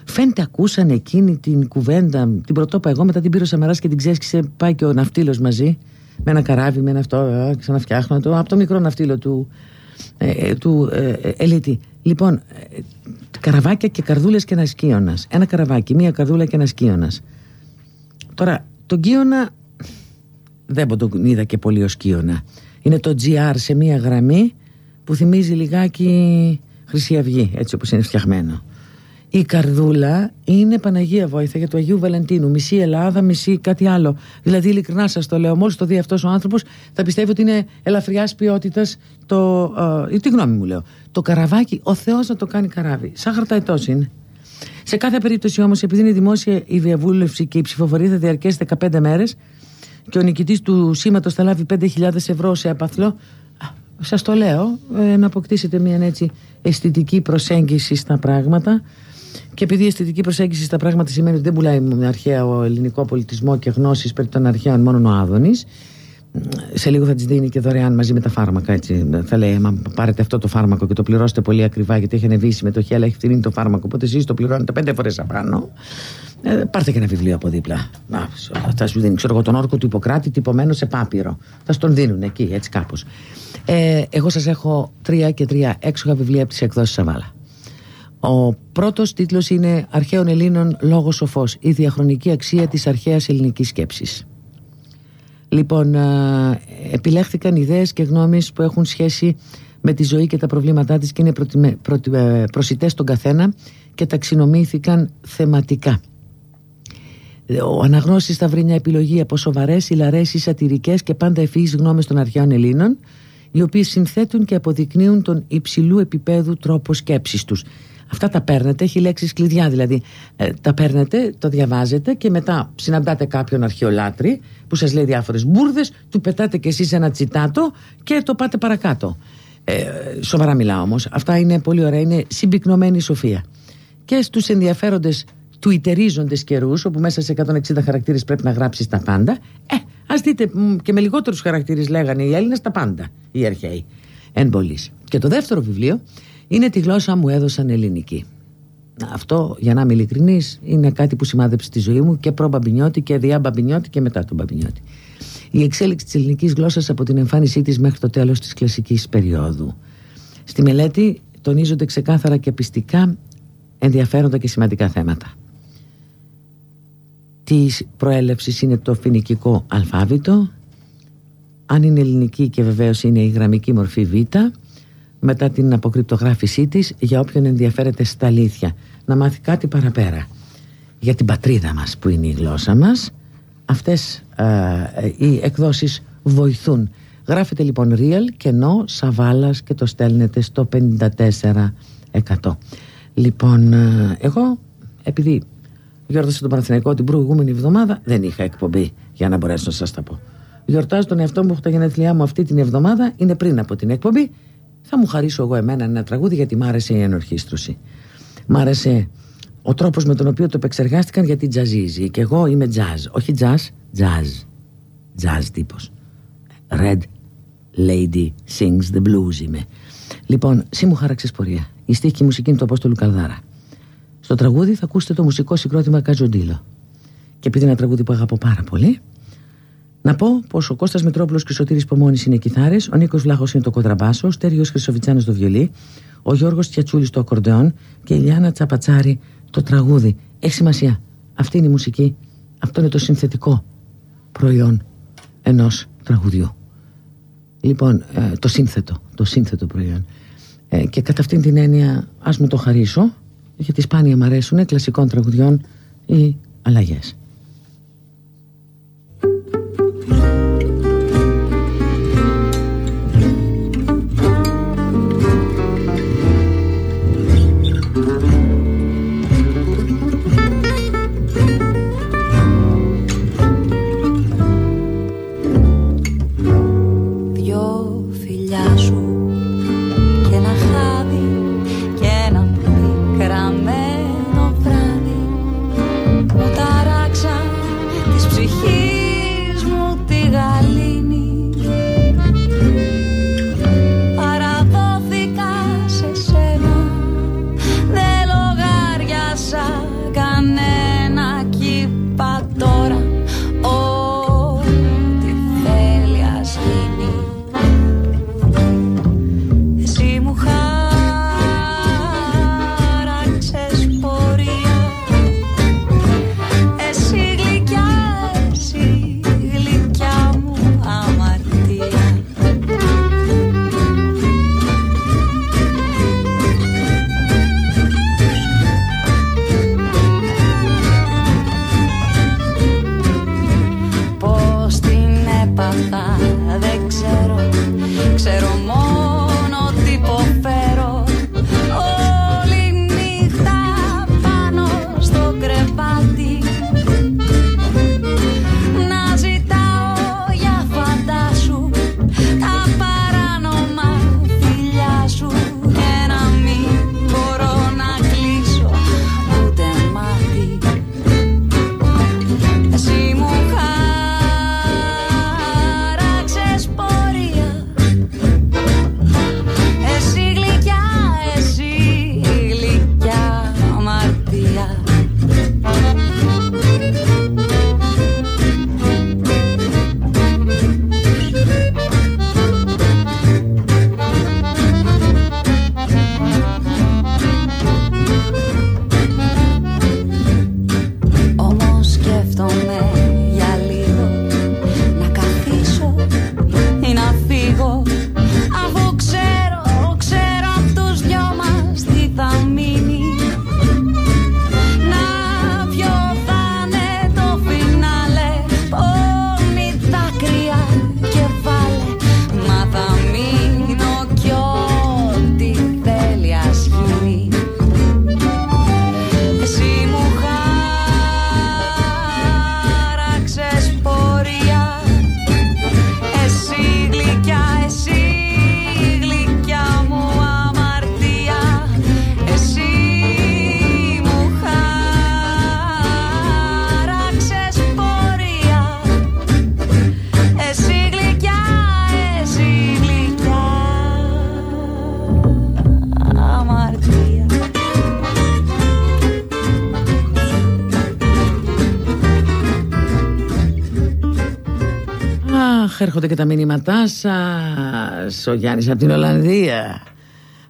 S3: Φαίνεται ακούσαν εκείνη την κουβέντα, την πρωτόπα εγώ, μετά την πήρε ο Σαμαράς και την ξέσκησε, πάει και ο ναυτίλος μαζί, με ένα καράβι, με ένα αυτό, ε, ξαναφτιάχνω το, από το μικρό ναυτίλο του, ε, ε του ε, ελίτη. Λοιπόν, ε, καραβάκια και καρδούλες και ένα σκίωνας. Ένα καραβάκι, μία καρδούλα και ένα σκίωνας. Τώρα, τον Κίωνα δεν τον είδα και πολύ ως Κίωνα. Είναι το GR σε μία γραμμή που θυμίζει λιγάκι Χρυσή Αυγή, έτσι όπως είναι φτιαγμένο. Η καρδούλα είναι Παναγία Βόηθα για του Αγίου Βαλεντίνου. Μισή Ελλάδα, μισή κάτι άλλο. Δηλαδή, ειλικρινά σας το λέω, μόλις το δει αυτός ο άνθρωπος, θα πιστεύει ότι είναι ελαφριάς ποιότητας το. Ε, τι γνώμη μου λέω. Το καραβάκι, ο Θεός να το κάνει καράβι. Σαν χαρταετός είναι. Σε κάθε περίπτωση όμως, επειδή είναι δημόσια η διαβούλευση και η ψηφοφορία θα διαρκέσει 15 μέρες και ο νικητής του σήματος θα λάβει 5.000 ευρώ σε απαθλό, σας το λέω, ε, να αποκτήσετε μια έτσι αισθητική προσέγγιση στα πράγματα. Και επειδή η αισθητική προσέγγιση στα πράγματα σημαίνει ότι δεν πουλάει με αρχαία ο ελληνικό πολιτισμό και γνώσεις περί των αρχαίων μόνο ο Άδωνης, σε λίγο θα τη δίνει και δωρεάν μαζί με τα φάρμακα. Έτσι. Θα λέει: Μα πάρετε αυτό το φάρμακο και το πληρώσετε πολύ ακριβά, γιατί έχει ανεβεί η συμμετοχή, αλλά έχει φτύνει το φάρμακο. Οπότε εσείς το πληρώνετε πέντε φορές απάνω. Ε, πάρτε και ένα βιβλίο από δίπλα. Α, θα σου δίνει, ξέρω εγώ, τον όρκο του Ιπποκράτη τυπωμένο σε πάπυρο. Θα στον δίνουν εκεί, έτσι κάπως. Ε, εγώ σας έχω τρία και τρία έξοχα βιβλία από τις εκδόσεις Σαβάλα. Ο πρώτος τίτλος είναι Αρχαίων Ελλήνων Λόγος Σοφός. Η διαχρονική αξία της αρχαίας ελληνικής σκέψης. Λοιπόν, επιλέχθηκαν ιδέες και γνώμες που έχουν σχέση με τη ζωή και τα προβλήματά της και είναι ε, προσιτές στον καθένα και ταξινομήθηκαν θεματικά. Ο αναγνώστης θα βρει μια επιλογή από σοβαρές, ηλαρέ ή σατυρικές και πάντα ευφυείς γνώμες των αρχαίων Ελλήνων, οι οποίοι συνθέτουν και αποδεικνύουν τον υψηλού επίπεδου τρόπο σκέψης τους. Αυτά τα παίρνετε, έχει λέξει κλειδιά δηλαδή. Ε, τα παίρνετε, το διαβάζετε και μετά συναντάτε κάποιον αρχαιολάτρη που σας λέει διάφορες μπουρδες, του πετάτε κι εσείς ένα τσιτάτο και το πάτε παρακάτω. Ε, σοβαρά μιλάω όμως. Αυτά είναι πολύ ωραία. Είναι συμπυκνωμένη σοφία. Και στους ενδιαφέροντες τουιτερίζοντες καιρούς, όπου μέσα σε 160 χαρακτήρες πρέπει να γράψεις τα πάντα. Ε, ας δείτε και με λιγότερους χαρακτήρες λέγανε οι Έλληνες τα πάντα, οι αρχαίοι. Εν πολλής. Και το δεύτερο βιβλίο είναι τη γλώσσα μου έδωσαν ελληνική. Αυτό, για να είμαι ειλικρινής, είναι κάτι που σημάδεψε τη ζωή μου και προ-Μπαμπινιώτη και διά Μπαμπινιώτη και μετά τον Μπαμπινιώτη. Η εξέλιξη της ελληνικής γλώσσας από την εμφάνισή της μέχρι το τέλος της κλασικής περίοδου. Στη μελέτη τονίζονται ξεκάθαρα και πιστικά ενδιαφέροντα και σημαντικά θέματα. Της προέλευσης είναι το φοινικικό αλφάβητο, αν είναι ελληνική και βεβαίως είναι η γραμμική μορφή Β, μετά την αποκρυπτογράφησή της για όποιον ενδιαφέρεται στα αλήθεια. Να μάθει κάτι παραπέρα. Για την πατρίδα μας που είναι η γλώσσα μας αυτές οι εκδόσεις βοηθούν. Γράφετε λοιπόν real κενό σαβάλας και το στέλνετε στο 54% λοιπόν εγώ επειδή γιόρτασα τον Παναθηναϊκό την προηγούμενη εβδομάδα δεν είχα εκπομπή για να μπορέσω να σας τα πω. Γιορτάζω τον εαυτό μου, έχω τα γενέθλιά μου αυτή την εβδομάδα είναι πριν από την εκπομπή θα μου χαρίσω εγώ εμένα ένα τραγούδι γιατί μ' άρεσε η ενορχίστρωση. Μ' άρεσε ο τρόπος με τον οποίο το επεξεργάστηκαν γιατί τζαζίζει και εγώ είμαι jazz, όχι jazz, jazz, jazz τύπος. Red Lady Sings the Blues είμαι. Λοιπόν, σύ μου χάραξες πορεία. Η στίχη και η μουσική είναι του Απόστολου Καλδάρα. Στο τραγούδι θα ακούσετε το μουσικό συγκρότημα Καζοντήλο. Και επειδή είναι ένα τραγούδι που αγαπώ πάρα πολύ, να πω πως ο Κώστας Μητρόπουλος και ο Σωτήρης Πομόνης είναι κιθάρες, ο Νίκος Βλάχος είναι το κοντραμπάσος, ο Στέριο Χρυσοβιτσάνος το βιολί, ο Γιώργος Τιατσούλη το ακορντεόν και η Λιάνα Τσαπατσάρη το τραγούδι. Έχει σημασία. Αυτή είναι η μουσική. Αυτό είναι το συνθετικό προϊόν ενός τραγουδιού. Λοιπόν, ε, το σύνθετο, το σύνθετο προϊόν. Ε, και κατά αυτήν την έννοια, ας μου το χαρίσω, γιατί σπάνια μου αρέσουν κλασικών τραγουδιών οι αλλαγές. Αχ, έρχονται και τα μηνύματά σας. Ο Γιάννης από την Ολλανδία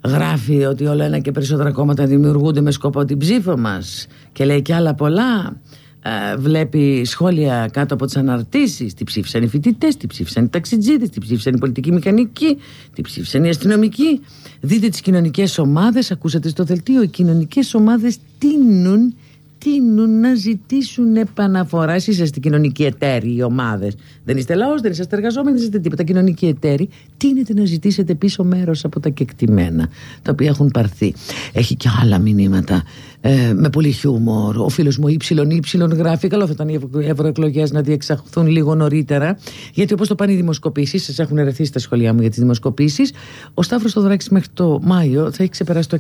S3: γράφει ότι όλα ένα και περισσότερα κόμματα δημιουργούνται με σκοπό την ψήφο μας και λέει και άλλα πολλά. Ε, βλέπει σχόλια κάτω από τις αναρτήσεις. Τι ψήφισαν οι φοιτητές, τι ψήφισαν οι ταξιτζίδε, τι ψήφισαν οι πολιτικοί μηχανικοί, τι ψήφισαν οι αστυνομικοί. Δείτε τις κοινωνικές ομάδες, ακούσατε στο δελτίο. Οι κοινωνικές ομάδες τίνουν τείνουν να ζητήσουν επαναφορά. Εσείς είστε κοινωνικοί εταίροι, οι ομάδες. Δεν είστε λαός, δεν είστε εργαζόμενοι, δεν είστε τίποτα. Κοινωνικοί εταίροι, τίνετε να ζητήσετε πίσω μέρος από τα κεκτημένα, τα οποία έχουν πάρθει. Έχει και άλλα μηνύματα ε, με πολύ χιούμορ. Ο φίλος μου Ήψιλον Ήψιλον γράφει: Καλό θα ήταν οι ευρωεκλογές να διεξαχθούν λίγο νωρίτερα. Γιατί όπως το πάνε οι δημοσκοπήσεις, σας έχουν ερεθεί στα σχολεία μου για τις δημοσκοπήσεις, ο Σταύρος Θοδωράκη μέχρι το Μάιο θα έχει ξεπεράσει το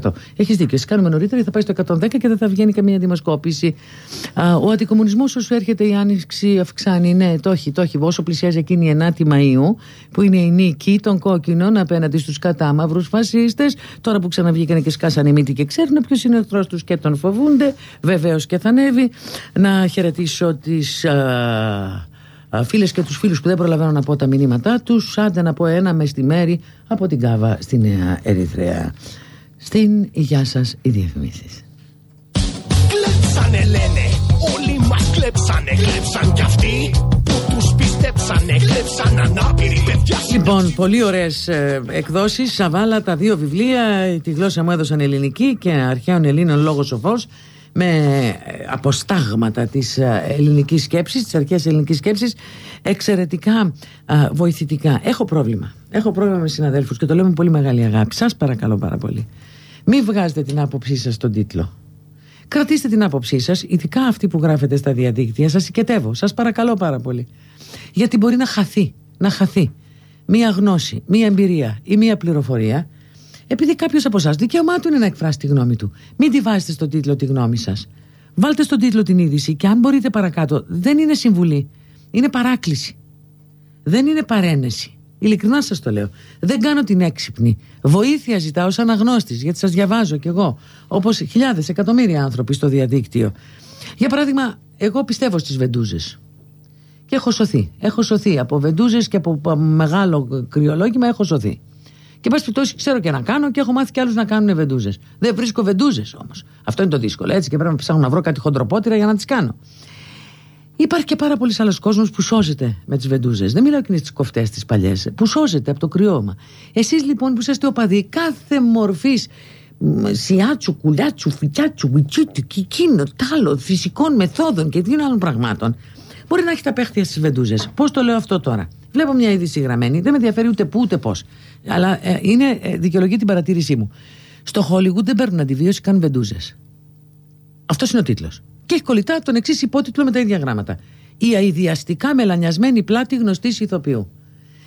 S3: 100%. Έχεις δίκιο. Εσύ κάνουμε νωρίτερα θα πάει στο 110 και δεν θα βγαίνει καμία δημοσκόπηση. Ο αντικομουνισμός όσο έρχεται η άνοιξη αυξάνει. Ναι, το έχει, το έχει. Όσο πλησιάζει εκείνη η 9η Μαου, που είναι η νίκη των κόκκινων απέναντι στους κατάμαυρους φασίστες, τώρα που ξαναβγήκαν και σκάσανε μύτη και ξέρουν ποιος είναι ο εχθρός τους και τον φοβούνται. Βεβαίως και θα ανέβει. Να χαιρετήσω τις φίλες και τους φίλους που δεν προλαβαίνω να πω τα μηνύματά τους. Άντε να πω ένα μες στη μέρη από την Κάβα στη Νέα Ερυθρέα. Στην υγειά σας οι διαφημίσεις
S2: Κλέψανε λένε. Όλοι μας κλέψανε. Κλέψαν κι αυτοί που τους πιστέψανε κλέψαν ανάπηροι παιδιά
S3: Λοιπόν, πολύ ωραίες εκδόσεις. Σαβάλα, τα δύο βιβλία. Τη γλώσσα μου έδωσαν ελληνική και αρχαίων Ελλήνων λόγος σοφό με ε, αποστάγματα της ε, ελληνικής σκέψης, της αρχαίας ελληνικής σκέψης εξαιρετικά α, βοηθητικά. Έχω πρόβλημα. Έχω πρόβλημα με συναδέλφους και το λέω με πολύ μεγάλη αγάπη. Σας παρακαλώ πάρα πολύ. Μην βγάζετε την άποψή σας στον τίτλο. Κρατήστε την άποψή σας, ειδικά αυτή που γράφετε στα διαδίκτυα. Σας συγκετεύω. Σας παρακαλώ πάρα πολύ. Γιατί μπορεί να χαθεί. Να χαθεί μία γνώση, μία εμπειρία ή μία πληροφορία επειδή κάποιος από εσάς δικαίωμά του είναι να εκφράσει τη γνώμη του. Μην τη βάζετε στον τίτλο τη γνώμη σας. Βάλτε στον τίτλο την είδηση και αν μπορείτε παρακάτω, δεν είναι συμβουλή. Είναι παράκληση. Δεν είναι παρένεση. Ειλικρινά σας το λέω. Δεν κάνω την έξυπνη. Βοήθεια ζητάω σαν αναγνώστη, γιατί σας διαβάζω κι εγώ. Όπως χιλιάδες, εκατομμύρια άνθρωποι στο διαδίκτυο. Για παράδειγμα, εγώ πιστεύω στις βεντούζες. Και έχω σωθεί. Έχω σωθεί από βεντούζες και από μεγάλο κρυολόγημα έχω σωθεί. Και πάση περιπτώσει ξέρω και να κάνω και έχω μάθει κι άλλους να κάνουν βεντούζες. Δεν βρίσκω βεντούζες όμως. Αυτό είναι το δύσκολο έτσι και πρέπει να ψάχνω να βρω κάτι χοντροπότηρα για να τις κάνω. Υπάρχει και πάρα πολλοί άλλος κόσμος που σώζεται με τις βεντούζες. Δεν μιλάω και τις κοφτές τις παλιές. Που σώζεται από το κρυώμα. Εσείς λοιπόν που είστε οπαδοί κάθε μορφής σιάτσου, κουλιάτσου, φυκιάτσου, βουτσίτου, κικίνο, τάλο, φυσικών μεθόδων και δύο άλλων πραγμάτων, μπορεί να έχει τα παίχτια στις βεντούζες. Πώς το λέω αυτό τώρα; Βλέπω μια είδηση γραμμένη, δεν με ενδιαφέρει ούτε πού ούτε πώς. Αλλά ε, είναι, ε, δικαιολογεί την παρατήρησή μου. Στο Hollywood δεν παίρνουν αντιβίωση, κάνουν βεντούζες. Αυτός είναι ο τίτλος. Και έχει κολλητά τον εξής υπότιτλο με τα ίδια γράμματα. Η αειδιαστικά μελανιασμένη πλάτη γνωστή ηθοποιού.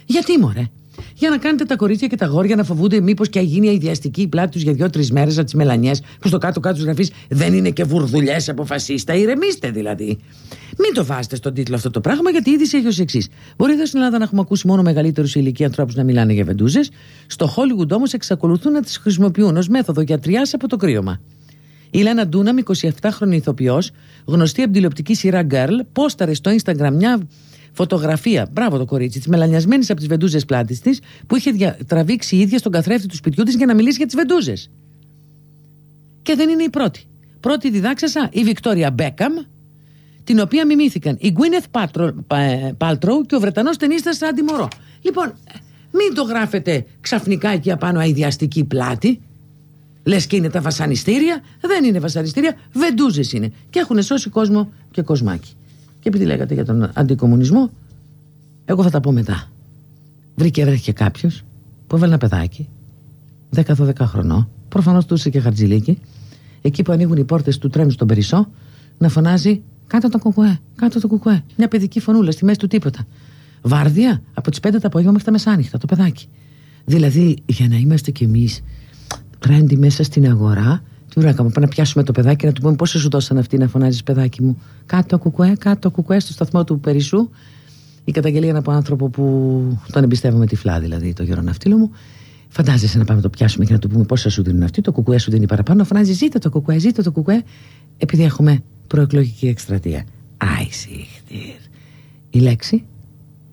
S3: Γιατί μωρέ, για να κάνετε τα κορίτσια και τα γόρια να φοβούνται μήπως και γίνει αειδιαστική η πλάτη τους για δύο-τρει μέρες από τις μελανιές που στο κάτω-κάτω τους γραφείς δεν είναι και βουρδουλιές αποφασίστα. Ηρεμήστε δηλαδή. Μην το βάζετε στον τίτλο αυτό το πράγμα, γιατί η είδηση έχει ως εξής. Μπορεί εδώ στην Ελλάδα να έχουμε ακούσει μόνο μεγαλύτερους ηλικία ανθρώπους να μιλάνε για βεντούζες. Στο Hollywood όμως εξακολουθούν να τις χρησιμοποιούν ως μέθοδο γιατριάς από το κρύωμα. Η Λένα Ντούναμ, 27χρονη ηθοποιός, γνωστή από τηλεοπτική σειρά Girl, πόσταρε στο Instagram μια φωτογραφία, μπράβο το κορίτσι, της μελανιασμένης από τις βεντούζες πλάτης της, που είχε τραβήξει η ίδια στον καθρέφτη του σπιτιού της για να μιλήσει για τις βεντούζες. Και δεν είναι η πρώτη. Πρώτη διδάξασα η Βικτόρια Μπέκαμ, την οποία μιμήθηκαν η Γκουίνεθ Πάλτρο και ο Βρετανός ταινίστας Άντι Μωρό. Λοιπόν, μην το γράφετε ξαφνικά εκεί απάνω αειδιαστική πλάτη. Λες και είναι τα βασανιστήρια. Δεν είναι βασανιστήρια, βεντούζες είναι. Και έχουν σώσει κόσμο και κοσμάκι. Και επειδή λέγατε για τον αντικομουνισμό, εγώ θα τα πω μετά. Βρήκε βρέθηκε κάποιος που έβαλε ένα παιδάκι, 10-12 χρονών, προφανώς του και χαρτζηλίκι, εκεί που ανοίγουν οι πόρτες του τρένου στον Περισσό, να φωνάζει κάτω το κουκουέ, κάτω το κουκουέ. Μια παιδική φωνούλα στη μέση του τίποτα. Βάρδια από τις 5 το απόγευμα μέχρι τα μεσάνυχτα, το παιδάκι. Δηλαδή, για να είμαστε κι εμείς τρέντι μέσα στην αγορά, τι ωραία, πάμε να πιάσουμε το παιδάκι να του πούμε πώς σου δώσαν αυτή να φωνάζεις, παιδάκι μου; Κάτω το κουκουέ, κάτω το κουκουέ στο σταθμό του Περισσού. Η καταγγελία είναι από άνθρωπο που τον εμπιστεύομαι τυφλά, δηλαδή το γερό ναυτίλο μου. Φαντάζεσαι να πάμε να το πιάσουμε και να του πούμε πόσα σου δίνουν αυτοί. Το κουκουέ σου δίνει παραπάνω; Να φωνάζει, ζείτε το κουκουέ, ζείτε το κουκουέ. Επειδή έχουμε προεκλογική εκστρατεία. Άισιχτηρ. Η λέξη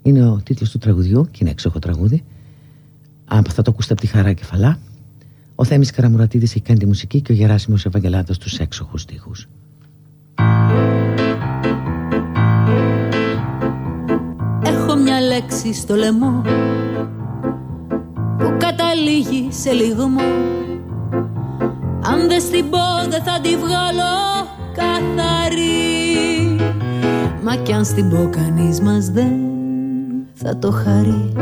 S3: Είναι ο τίτλος του τραγουδιού και είναι έξοχο τραγούδι. θα το ακούσετε από τη χαρά κεφαλά. Ο Θέμης Καραμουρατίδης έχει κάνει τη μουσική και ο Γεράσιμος Ευαγγελάτος τους έξοχους στίχους.
S6: Έχω μια λέξη στο λαιμό που καταλήγει σε λιγμό. Αν δεν στην πω δεν θα τη βγάλω καθαρή. Μα κι αν στην πω κανείς μας δεν θα το χαρεί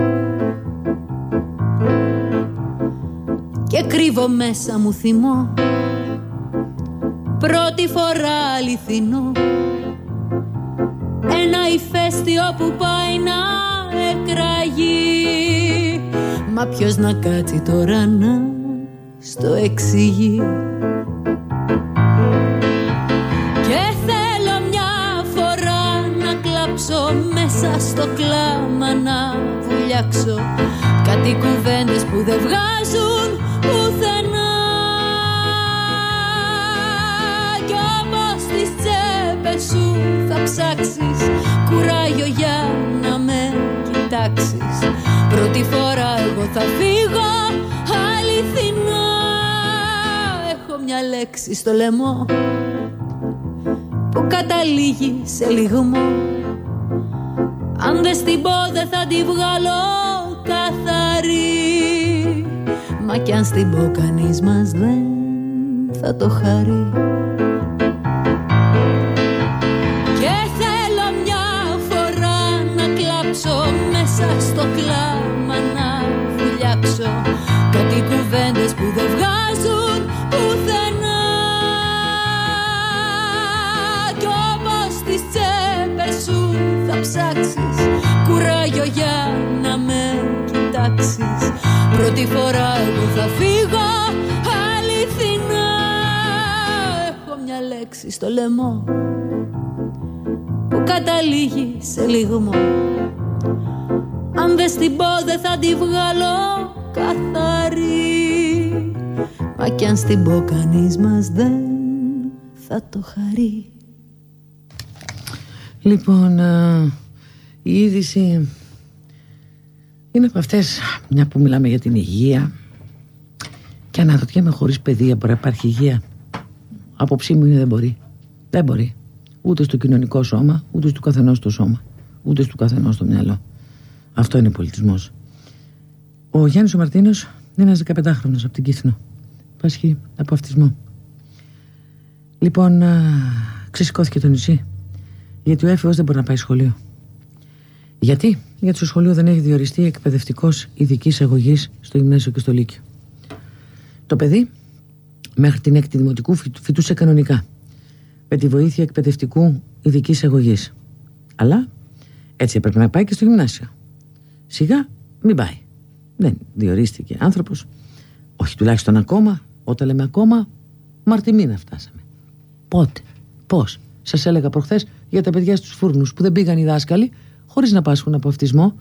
S6: Και κρύβω μέσα μου θυμό. Πρώτη φορά αληθινό. Ένα ηφαίστειο που πάει να εκραγεί. Μα ποιος να κάτσει τώρα να στο εξηγεί. Και θέλω μια φορά να κλάψω μέσα στο κλάμα να βουλιάξω. Κάτι κουβέντες που δεν βγάζουν ψάξεις. Κουράγιο για να με κοιτάξεις. Πρώτη φορά εγώ θα φύγω αληθινά. Μια λέξη στο λαιμό που καταλήγει σε λιγμό. Αν δεν στην πω δεν θα τη βγάλω καθαρή. Μα κι αν στην πω κανείς μας δεν θα το χαρεί δεν βγάζουν πουθενά. Κι όπως τις τσέπες σου θα ψάξεις. Κουράγιο για να με κοιτάξεις. Πρώτη φορά εγώ θα φύγω αληθινά. Έχω μια λέξη στο λαιμό που καταλήγει σε λιγμό. Αν δεν στην πω δεν θα τη βγάλω καθαρή Μα κι αν στην πω κανείς μας δεν θα το χαρεί
S3: Λοιπόν, η είδηση είναι από αυτές, μια που μιλάμε για την υγεία και αναρωτιέμαι χωρίς παιδεία μπορεί να υπάρχει υγεία; Απόψη μου είναι δεν μπορεί. Δεν μπορεί. Ούτε στο κοινωνικό σώμα, ούτε στο καθενός στο σώμα, ούτε στο καθενός στο μυαλό. Αυτό είναι πολιτισμός. Ο Γιάννης ο Μαρτίνος είναι ένας 15χρονος από την Κύθνο πάσχει από αυτισμό. Λοιπόν, ξεσηκώθηκε το νησί. Γιατί ο έφηβος δεν μπορεί να πάει σχολείο. Γιατί; Γιατί στο σχολείο δεν έχει διοριστεί εκπαιδευτικός ειδικής εγωγή στο γυμνάσιο και στο λύκειο. Το παιδί μέχρι την έκτη δημοτικού φοιτούσε κανονικά. Με τη βοήθεια εκπαιδευτικού ειδικής εγωγή. Αλλά έτσι έπρεπε να πάει και στο γυμνάσιο. Σιγά μην πάει. Δεν διορίστηκε άνθρωπος. Όχι τουλάχιστον ακόμα όταν λέμε ακόμα, Μαρτιμίνα φτάσαμε. Πότε, πώς. Σας έλεγα προχθές για τα παιδιά στους φούρνους που δεν πήγαν οι δάσκαλοι χωρίς να πάσχουν από αυτισμό.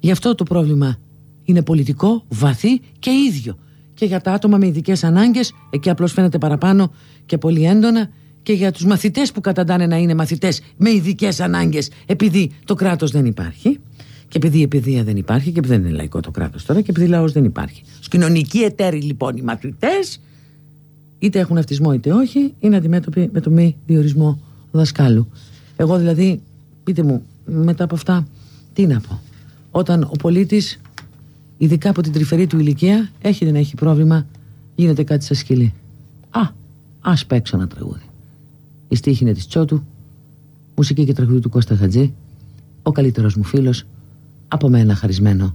S3: Γι' αυτό το πρόβλημα είναι πολιτικό, βαθύ και ίδιο. Και για τα άτομα με ειδικές ανάγκες, εκεί απλώς φαίνεται παραπάνω και πολύ έντονα. Και για τους μαθητές που καταντάνε να είναι μαθητές με ειδικές ανάγκες, επειδή το κράτος δεν υπάρχει. Και επειδή η παιδεία δεν υπάρχει και επειδή δεν είναι λαϊκό το κράτος τώρα και επειδή λαός δεν υπάρχει. Στου κοινωνικοί εταίροι λοιπόν οι μαθητές, είτε έχουν αυτισμό είτε όχι, είναι αντιμέτωποι με το μη διορισμό δασκάλου. Εγώ δηλαδή, πείτε μου, μετά από αυτά, τι να πω. Όταν ο πολίτης, ειδικά από την τρυφερή του ηλικία, έχει δεν έχει πρόβλημα, γίνεται κάτι σαν σκυλί. Α, ας παίξω ένα τραγούδι. Η στίχη είναι της Τσότου, μουσική και τραγούδι του Κώστα Χατζή, ο καλύτερος μου φίλος, από μένα χαρισμένο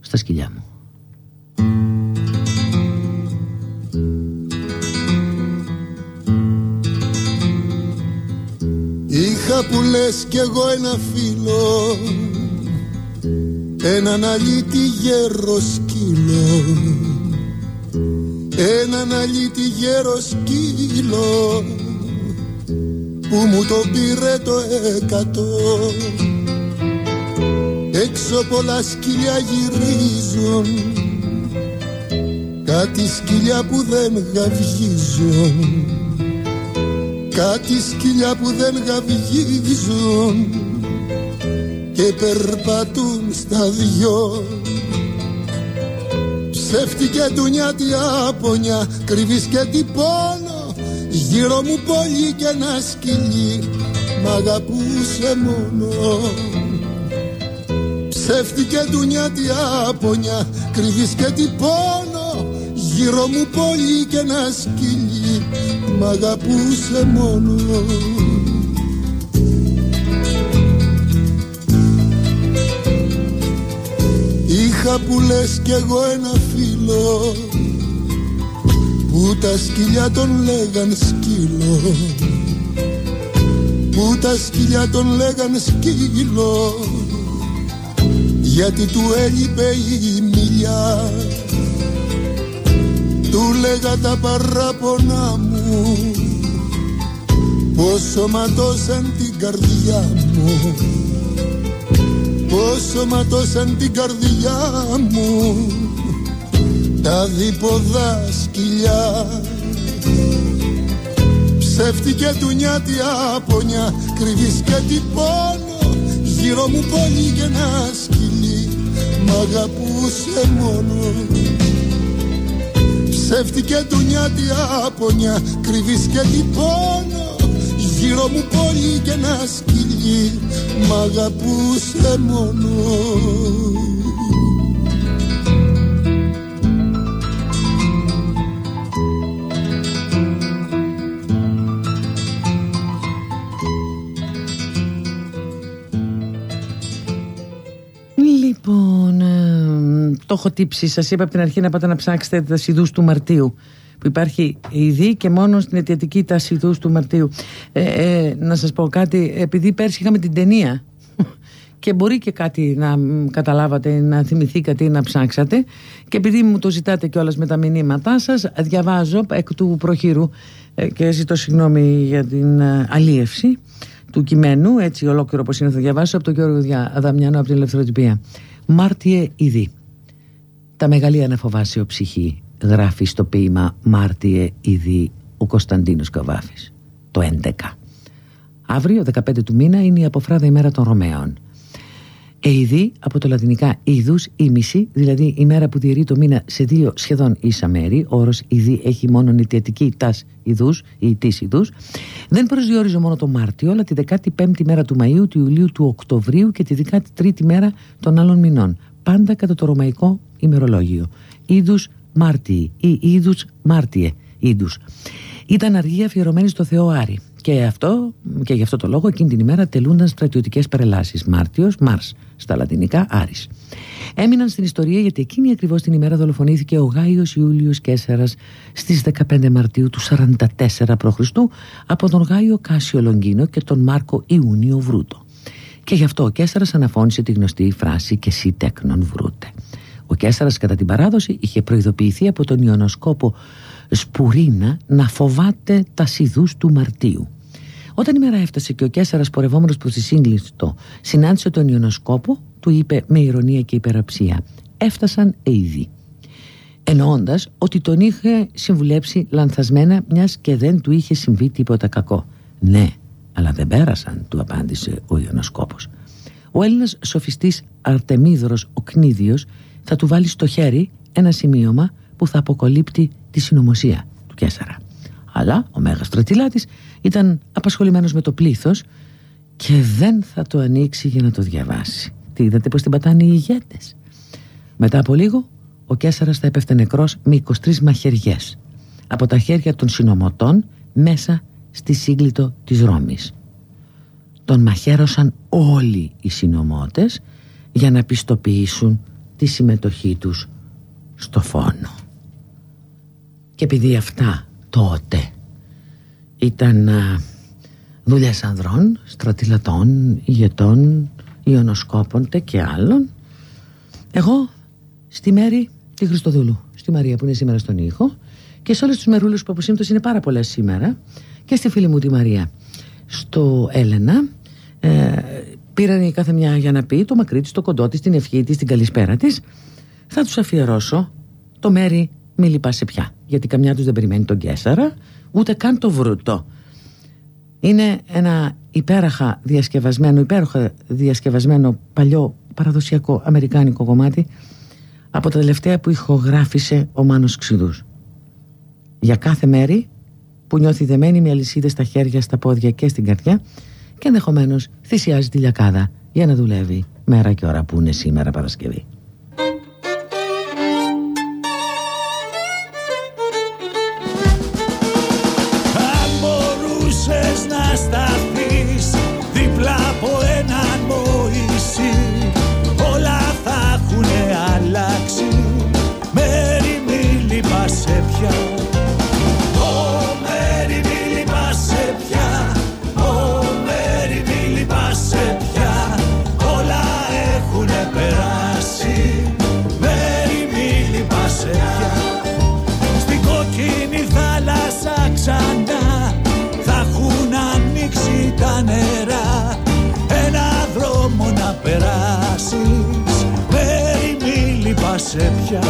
S3: στα σκυλιά μου.
S7: Είχα που λες κι εγώ ένα φίλο Έναν αλήτη γέρος σκύλο Έναν αλήτη γέρος σκύλο Που μου το πήρε το εκατό Έξω πολλά σκυλιά γυρίζουν. Κάτι σκυλιά που δεν γαυγίζουν. Κάτι σκυλιά που δεν γαυγίζουν. Και περπατούν στα δυο. Ψεύτηκε ντουνιά τι άπονια κρυβείς και τι πόνο. Γύρω μου πολύ και ένα σκυλί μ' αγαπούσε μόνο Ψεύτηκε ντουνιά τι άπονια κρυβείς και τι πόνο. Γύρω μου πολύ και ένα σκυλί μ' αγαπούσε μόνο. Είχα που λες κι εγώ ένα φίλο που τα σκυλιά τον λέγαν σκύλο. Που τα σκυλιά τον λέγαν σκύλο γιατί του έλειπε η μιλιά. Του λέγα τα παράπονά μου. Πόσο ματώσαν την καρδιά μου. Πόσο ματώσαν την καρδιά μου. Τα δίποδα σκυλιά. Ψεύτηκε του νιάτι άπονια κρυβείς και τι πόνο γύρω μου πολύ και ένα σκυλί μ' αγαπούσε μόνο. Ψεύτηκε του νιάτι άπονια κρυβείς και τι πόνο. Γύρω μου πολύ και ένα σκυλί μ' αγαπούσε μόνο
S3: το έχω τύψει. Σας είπα από την αρχή να πάτε να ψάξετε τα σιδούς του Μαρτίου. Που υπάρχει ήδη και μόνο στην αιτιατική τα σιδούς του Μαρτίου. Ε, ε, να σας πω κάτι, επειδή πέρσι είχαμε την ταινία και μπορεί και κάτι να μ, καταλάβατε, να θυμηθήκατε ή να ψάξατε. Και επειδή μου το ζητάτε κιόλας με τα μηνύματά σας, διαβάζω εκ του προχείρου ε, και ζητώ συγγνώμη για την ε, αλίευση του κειμένου, έτσι ολόκληρο όπως είναι θα διαβάσω, από τον Γιώργο Δια- Αδαμιανό από την Ελευθεροτυπία. Μάρτιε ήδη. Τα μεγαλεία να φοβάσει ο ψυχή, γράφει στο ποίημα Μάρτιε ήδη ο Κωνσταντίνος Καβάφης, το 11. Αύριο, 15 του μήνα, είναι η αποφράδα ημέρα των Ρωμαίων. Εειδή από το λατινικά είδους ήμιση, δηλαδή η μέρα που διαιρεί το μήνα σε δύο σχεδόν ίσα μέρη, ο όρος ειδή έχει μόνο νητιατική τας ειδούς ή της ειδούς, δεν προσδιορίζω μόνο το Μάρτιο, αλλά τη 15η μέρα του Μαΐου, του Ιουλίου, του Οκτωβρίου και τη 13η μέρα των άλλων μηνών. Πάντα κατά το ρωμαϊκό ημερολόγιο. Είδους Μάρτιοι ή είδους Μάρτιε είδους. Ήταν αργή αφιερωμένη στο Θεό Άρη. Και, αυτό, και γι' αυτό το λόγο εκείνη την ημέρα τελούνταν στρατιωτικές παρελάσεις. Μάρτιος, Μάρς, στα λατινικά Άρης. Έμειναν στην ιστορία γιατί εκείνη ακριβώς την ημέρα δολοφονήθηκε ο Γάιος Ιούλιος Κέσσερα στις 15 Μαρτίου του 44 π.Χ. από τον Γάιο Κάσιο Λογκίνο και τον Μάρκο Ιούνιο Βρούτο. Και γι' αυτό ο Κέσσαρας αναφώνησε τη γνωστή φράση «Και εσύ τέκνον βρούτε». Ο Κέσσαρας κατά την παράδοση είχε προειδοποιηθεί από τον Ιωνοσκόπο Σπουρίνα να φοβάται τα σιδούς του Μαρτίου. Όταν η μέρα έφτασε και ο Κέσσαρας πορευόμενος προς τη Σύγκλιστο συνάντησε τον Ιωνοσκόπο, του είπε με ηρωνία και υπεραψία «Έφτασαν ήδη». Εννοώντας ότι τον είχε συμβουλέψει λανθασμένα μιας και δεν του είχε συμβεί τίποτα κακό. «Ναι, αλλά δεν πέρασαν», του απάντησε ο Ιωνοσκόπος. Ο Έλληνας σοφιστής Αρτεμίδωρος ο Κνίδιος θα του βάλει στο χέρι ένα σημείωμα που θα αποκολύπτει τη συνωμοσία του Κέσσαρα. Αλλά ο Μέγας Στρατιλάτης ήταν απασχολημένος με το πλήθος και δεν θα το ανοίξει για να το διαβάσει. Τι είδατε πως την πατάνε οι ηγέτες; Μετά από λίγο ο Κέσσαρας θα έπεφτε νεκρός με 23 μαχαιριές από τα χέρια των συνωμοτών μέσα στη σύγκλιτο της Ρώμης. Τον μαχαίρωσαν όλοι οι συνωμότες για να πιστοποιήσουν τη συμμετοχή τους στο φόνο. Και επειδή αυτά τότε ήταν α, δουλειές ανδρών, στρατηλατών, ηγετών, ιονοσκόπων και άλλων, εγώ στη Μέρη τη Χριστοδούλου, στη Μαρία που είναι σήμερα στον ήχο και σε όλες τους μερούλους που από σύμπτωση είναι πάρα πολλές σήμερα και στη φίλη μου τη Μαρία. Στο Έλενα ε, πήραν η κάθε μια για να πει το μακρύ της, το κοντό της, την ευχή της, την καλησπέρα της. Θα τους αφιερώσω το μέρη μη λυπάσαι πια γιατί καμιά τους δεν περιμένει τον Κέσσαρα ούτε καν το βρούτο. Είναι ένα υπέραχα διασκευασμένο, υπέροχα διασκευασμένο παλιό παραδοσιακό αμερικάνικο κομμάτι από τα τελευταία που ηχογράφησε ο Μάνος Ξηδούς. Για κάθε μέρη που νιώθει δεμένη με αλυσίδες στα χέρια, στα πόδια και στην καρδιά και ενδεχομένως θυσιάζει τη λιακάδα για να δουλεύει μέρα και ώρα που είναι σήμερα Παρασκευή.
S1: Σε πια.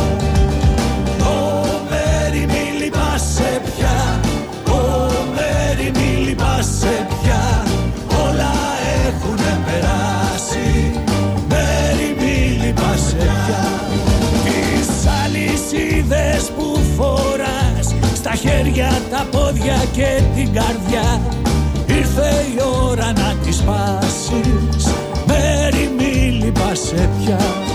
S1: Ω μέρη μη λυπάσαι πια. Ω μέρη μη λυπάσαι πια. Όλα έχουνε περάσει. Μέρη μη λυπάσαι πια. Τις αλυσίδες που φοράς Στα χέρια, τα πόδια και την καρδιά Ήρθε η ώρα να τις πάσεις. Μέρη μη λυπάσαι πια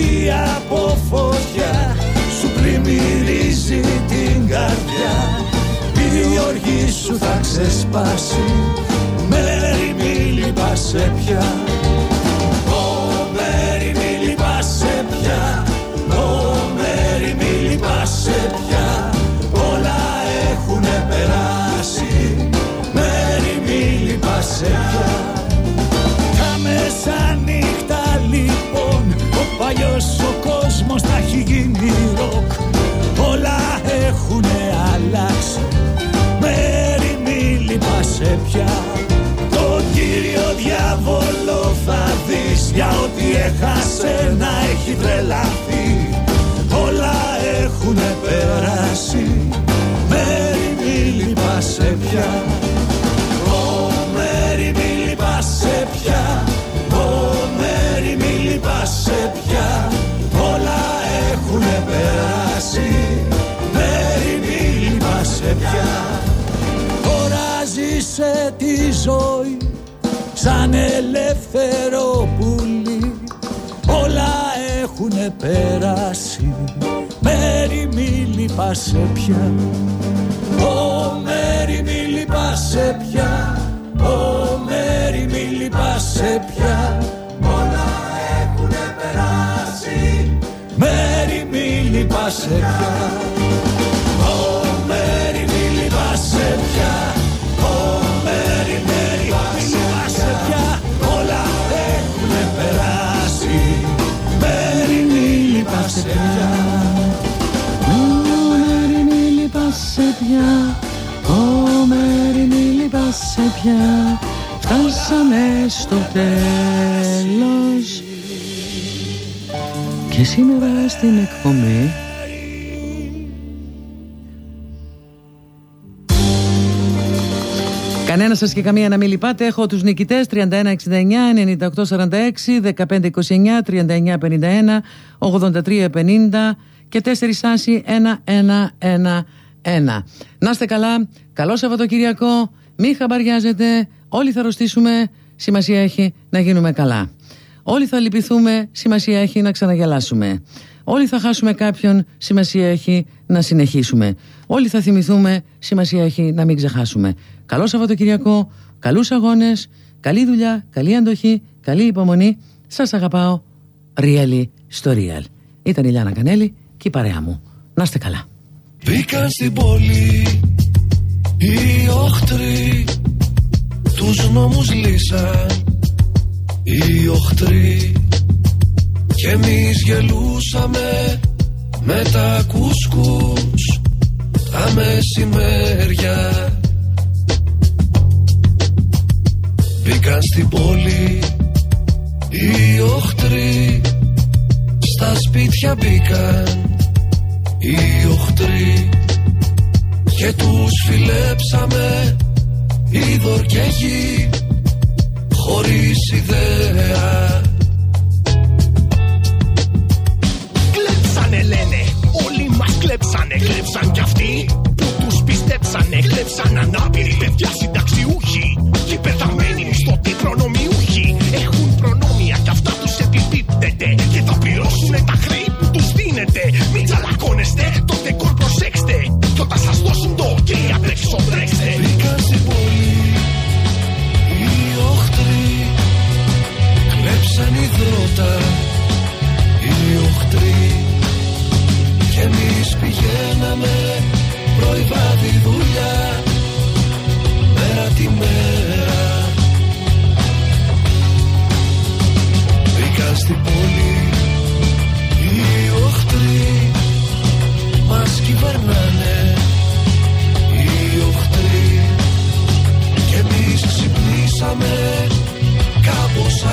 S1: βροχή από φωτιά σου πλημμυρίζει την καρδιά. Η οργή σου θα ξεσπάσει μέρη μη λυπάσαι πια. Ω μέρη μη λυπάσαι πια. Ω μέρη μη λυπάσαι πια. Όλα έχουνε περάσει μέρη μη λυπάσαι πια λυπάσαι πια. Το κύριο διάβολο θα δεις Για ό,τι έχασε να έχει τρελαθεί ελεύθερο πουλί. Όλα έχουνε περάσει Μέρη μη λυπάσαι πια. Ω μέρη μη λυπάσαι πια. Ω μέρη μη λυπάσαι πια. Μέρη μη λυπάσαι πια πια
S3: Φτάσαμε στο τέλος και σήμερα στην εκπομπή Κανένα σας και καμία να μην λυπάτε. Έχω τους νικητές 3169, 9846, 1529, 3951, 8350 και 4 άσοι 1111. Να είστε καλά. Καλό Σαββατοκυριακό. Μην χαμπαριάζετε. Όλοι θα αρρωστήσουμε. Σημασία έχει να γίνουμε καλά. Όλοι θα λυπηθούμε, σημασία έχει να ξαναγελάσουμε. Όλοι θα χάσουμε κάποιον, σημασία έχει να συνεχίσουμε. Όλοι θα θυμηθούμε, σημασία έχει να μην ξεχάσουμε. Καλό Σαββατοκυριακό, καλούς αγώνες, καλή δουλειά, καλή αντοχή, καλή υπομονή. Σας αγαπάω, Really στο Real. Ήταν η Λιάνα Κανέλη και η παρέα μου. Να είστε καλά.
S1: Μπήκαν στην πόλη οι όχτροι τους νόμους λύσαν. Οι οχτροί και εμείς γελούσαμε με τα κουσκούς τα μεσημέρια. Μπήκαν στην πόλη οι οχτροί στα σπίτια μπήκαν οι οχτροί και τους φιλέψαμε
S8: οι δορκέγοι χωρίς ιδέα.
S2: Κλέψανε λένε, όλοι μας κλέψανε, κλέψαν κι αυτοί που τους πιστέψανε. Κλέψαν ανάπηροι παιδιά συνταξιούχοι και πεταμένοι μισθωτοί προνομιούχοι. Έχουν προνόμια κι αυτά τους επιπίπτεται και θα πληρώσουν τα χρέη που τους δίνεται. Μην τσαλακώνεστε, έξω τρέξτε.
S8: Βρήκα στην πόλη οι οχτροί Κλέψαν υδρότα. Οι οχτροί Κι εμείς πηγαίναμε πρωιβάδι δουλειά. Μέρα τη μέρα. Βρήκα στην πόλη. Οι οχτροί Μας κυβερνάνε. φτάσαμε κάπως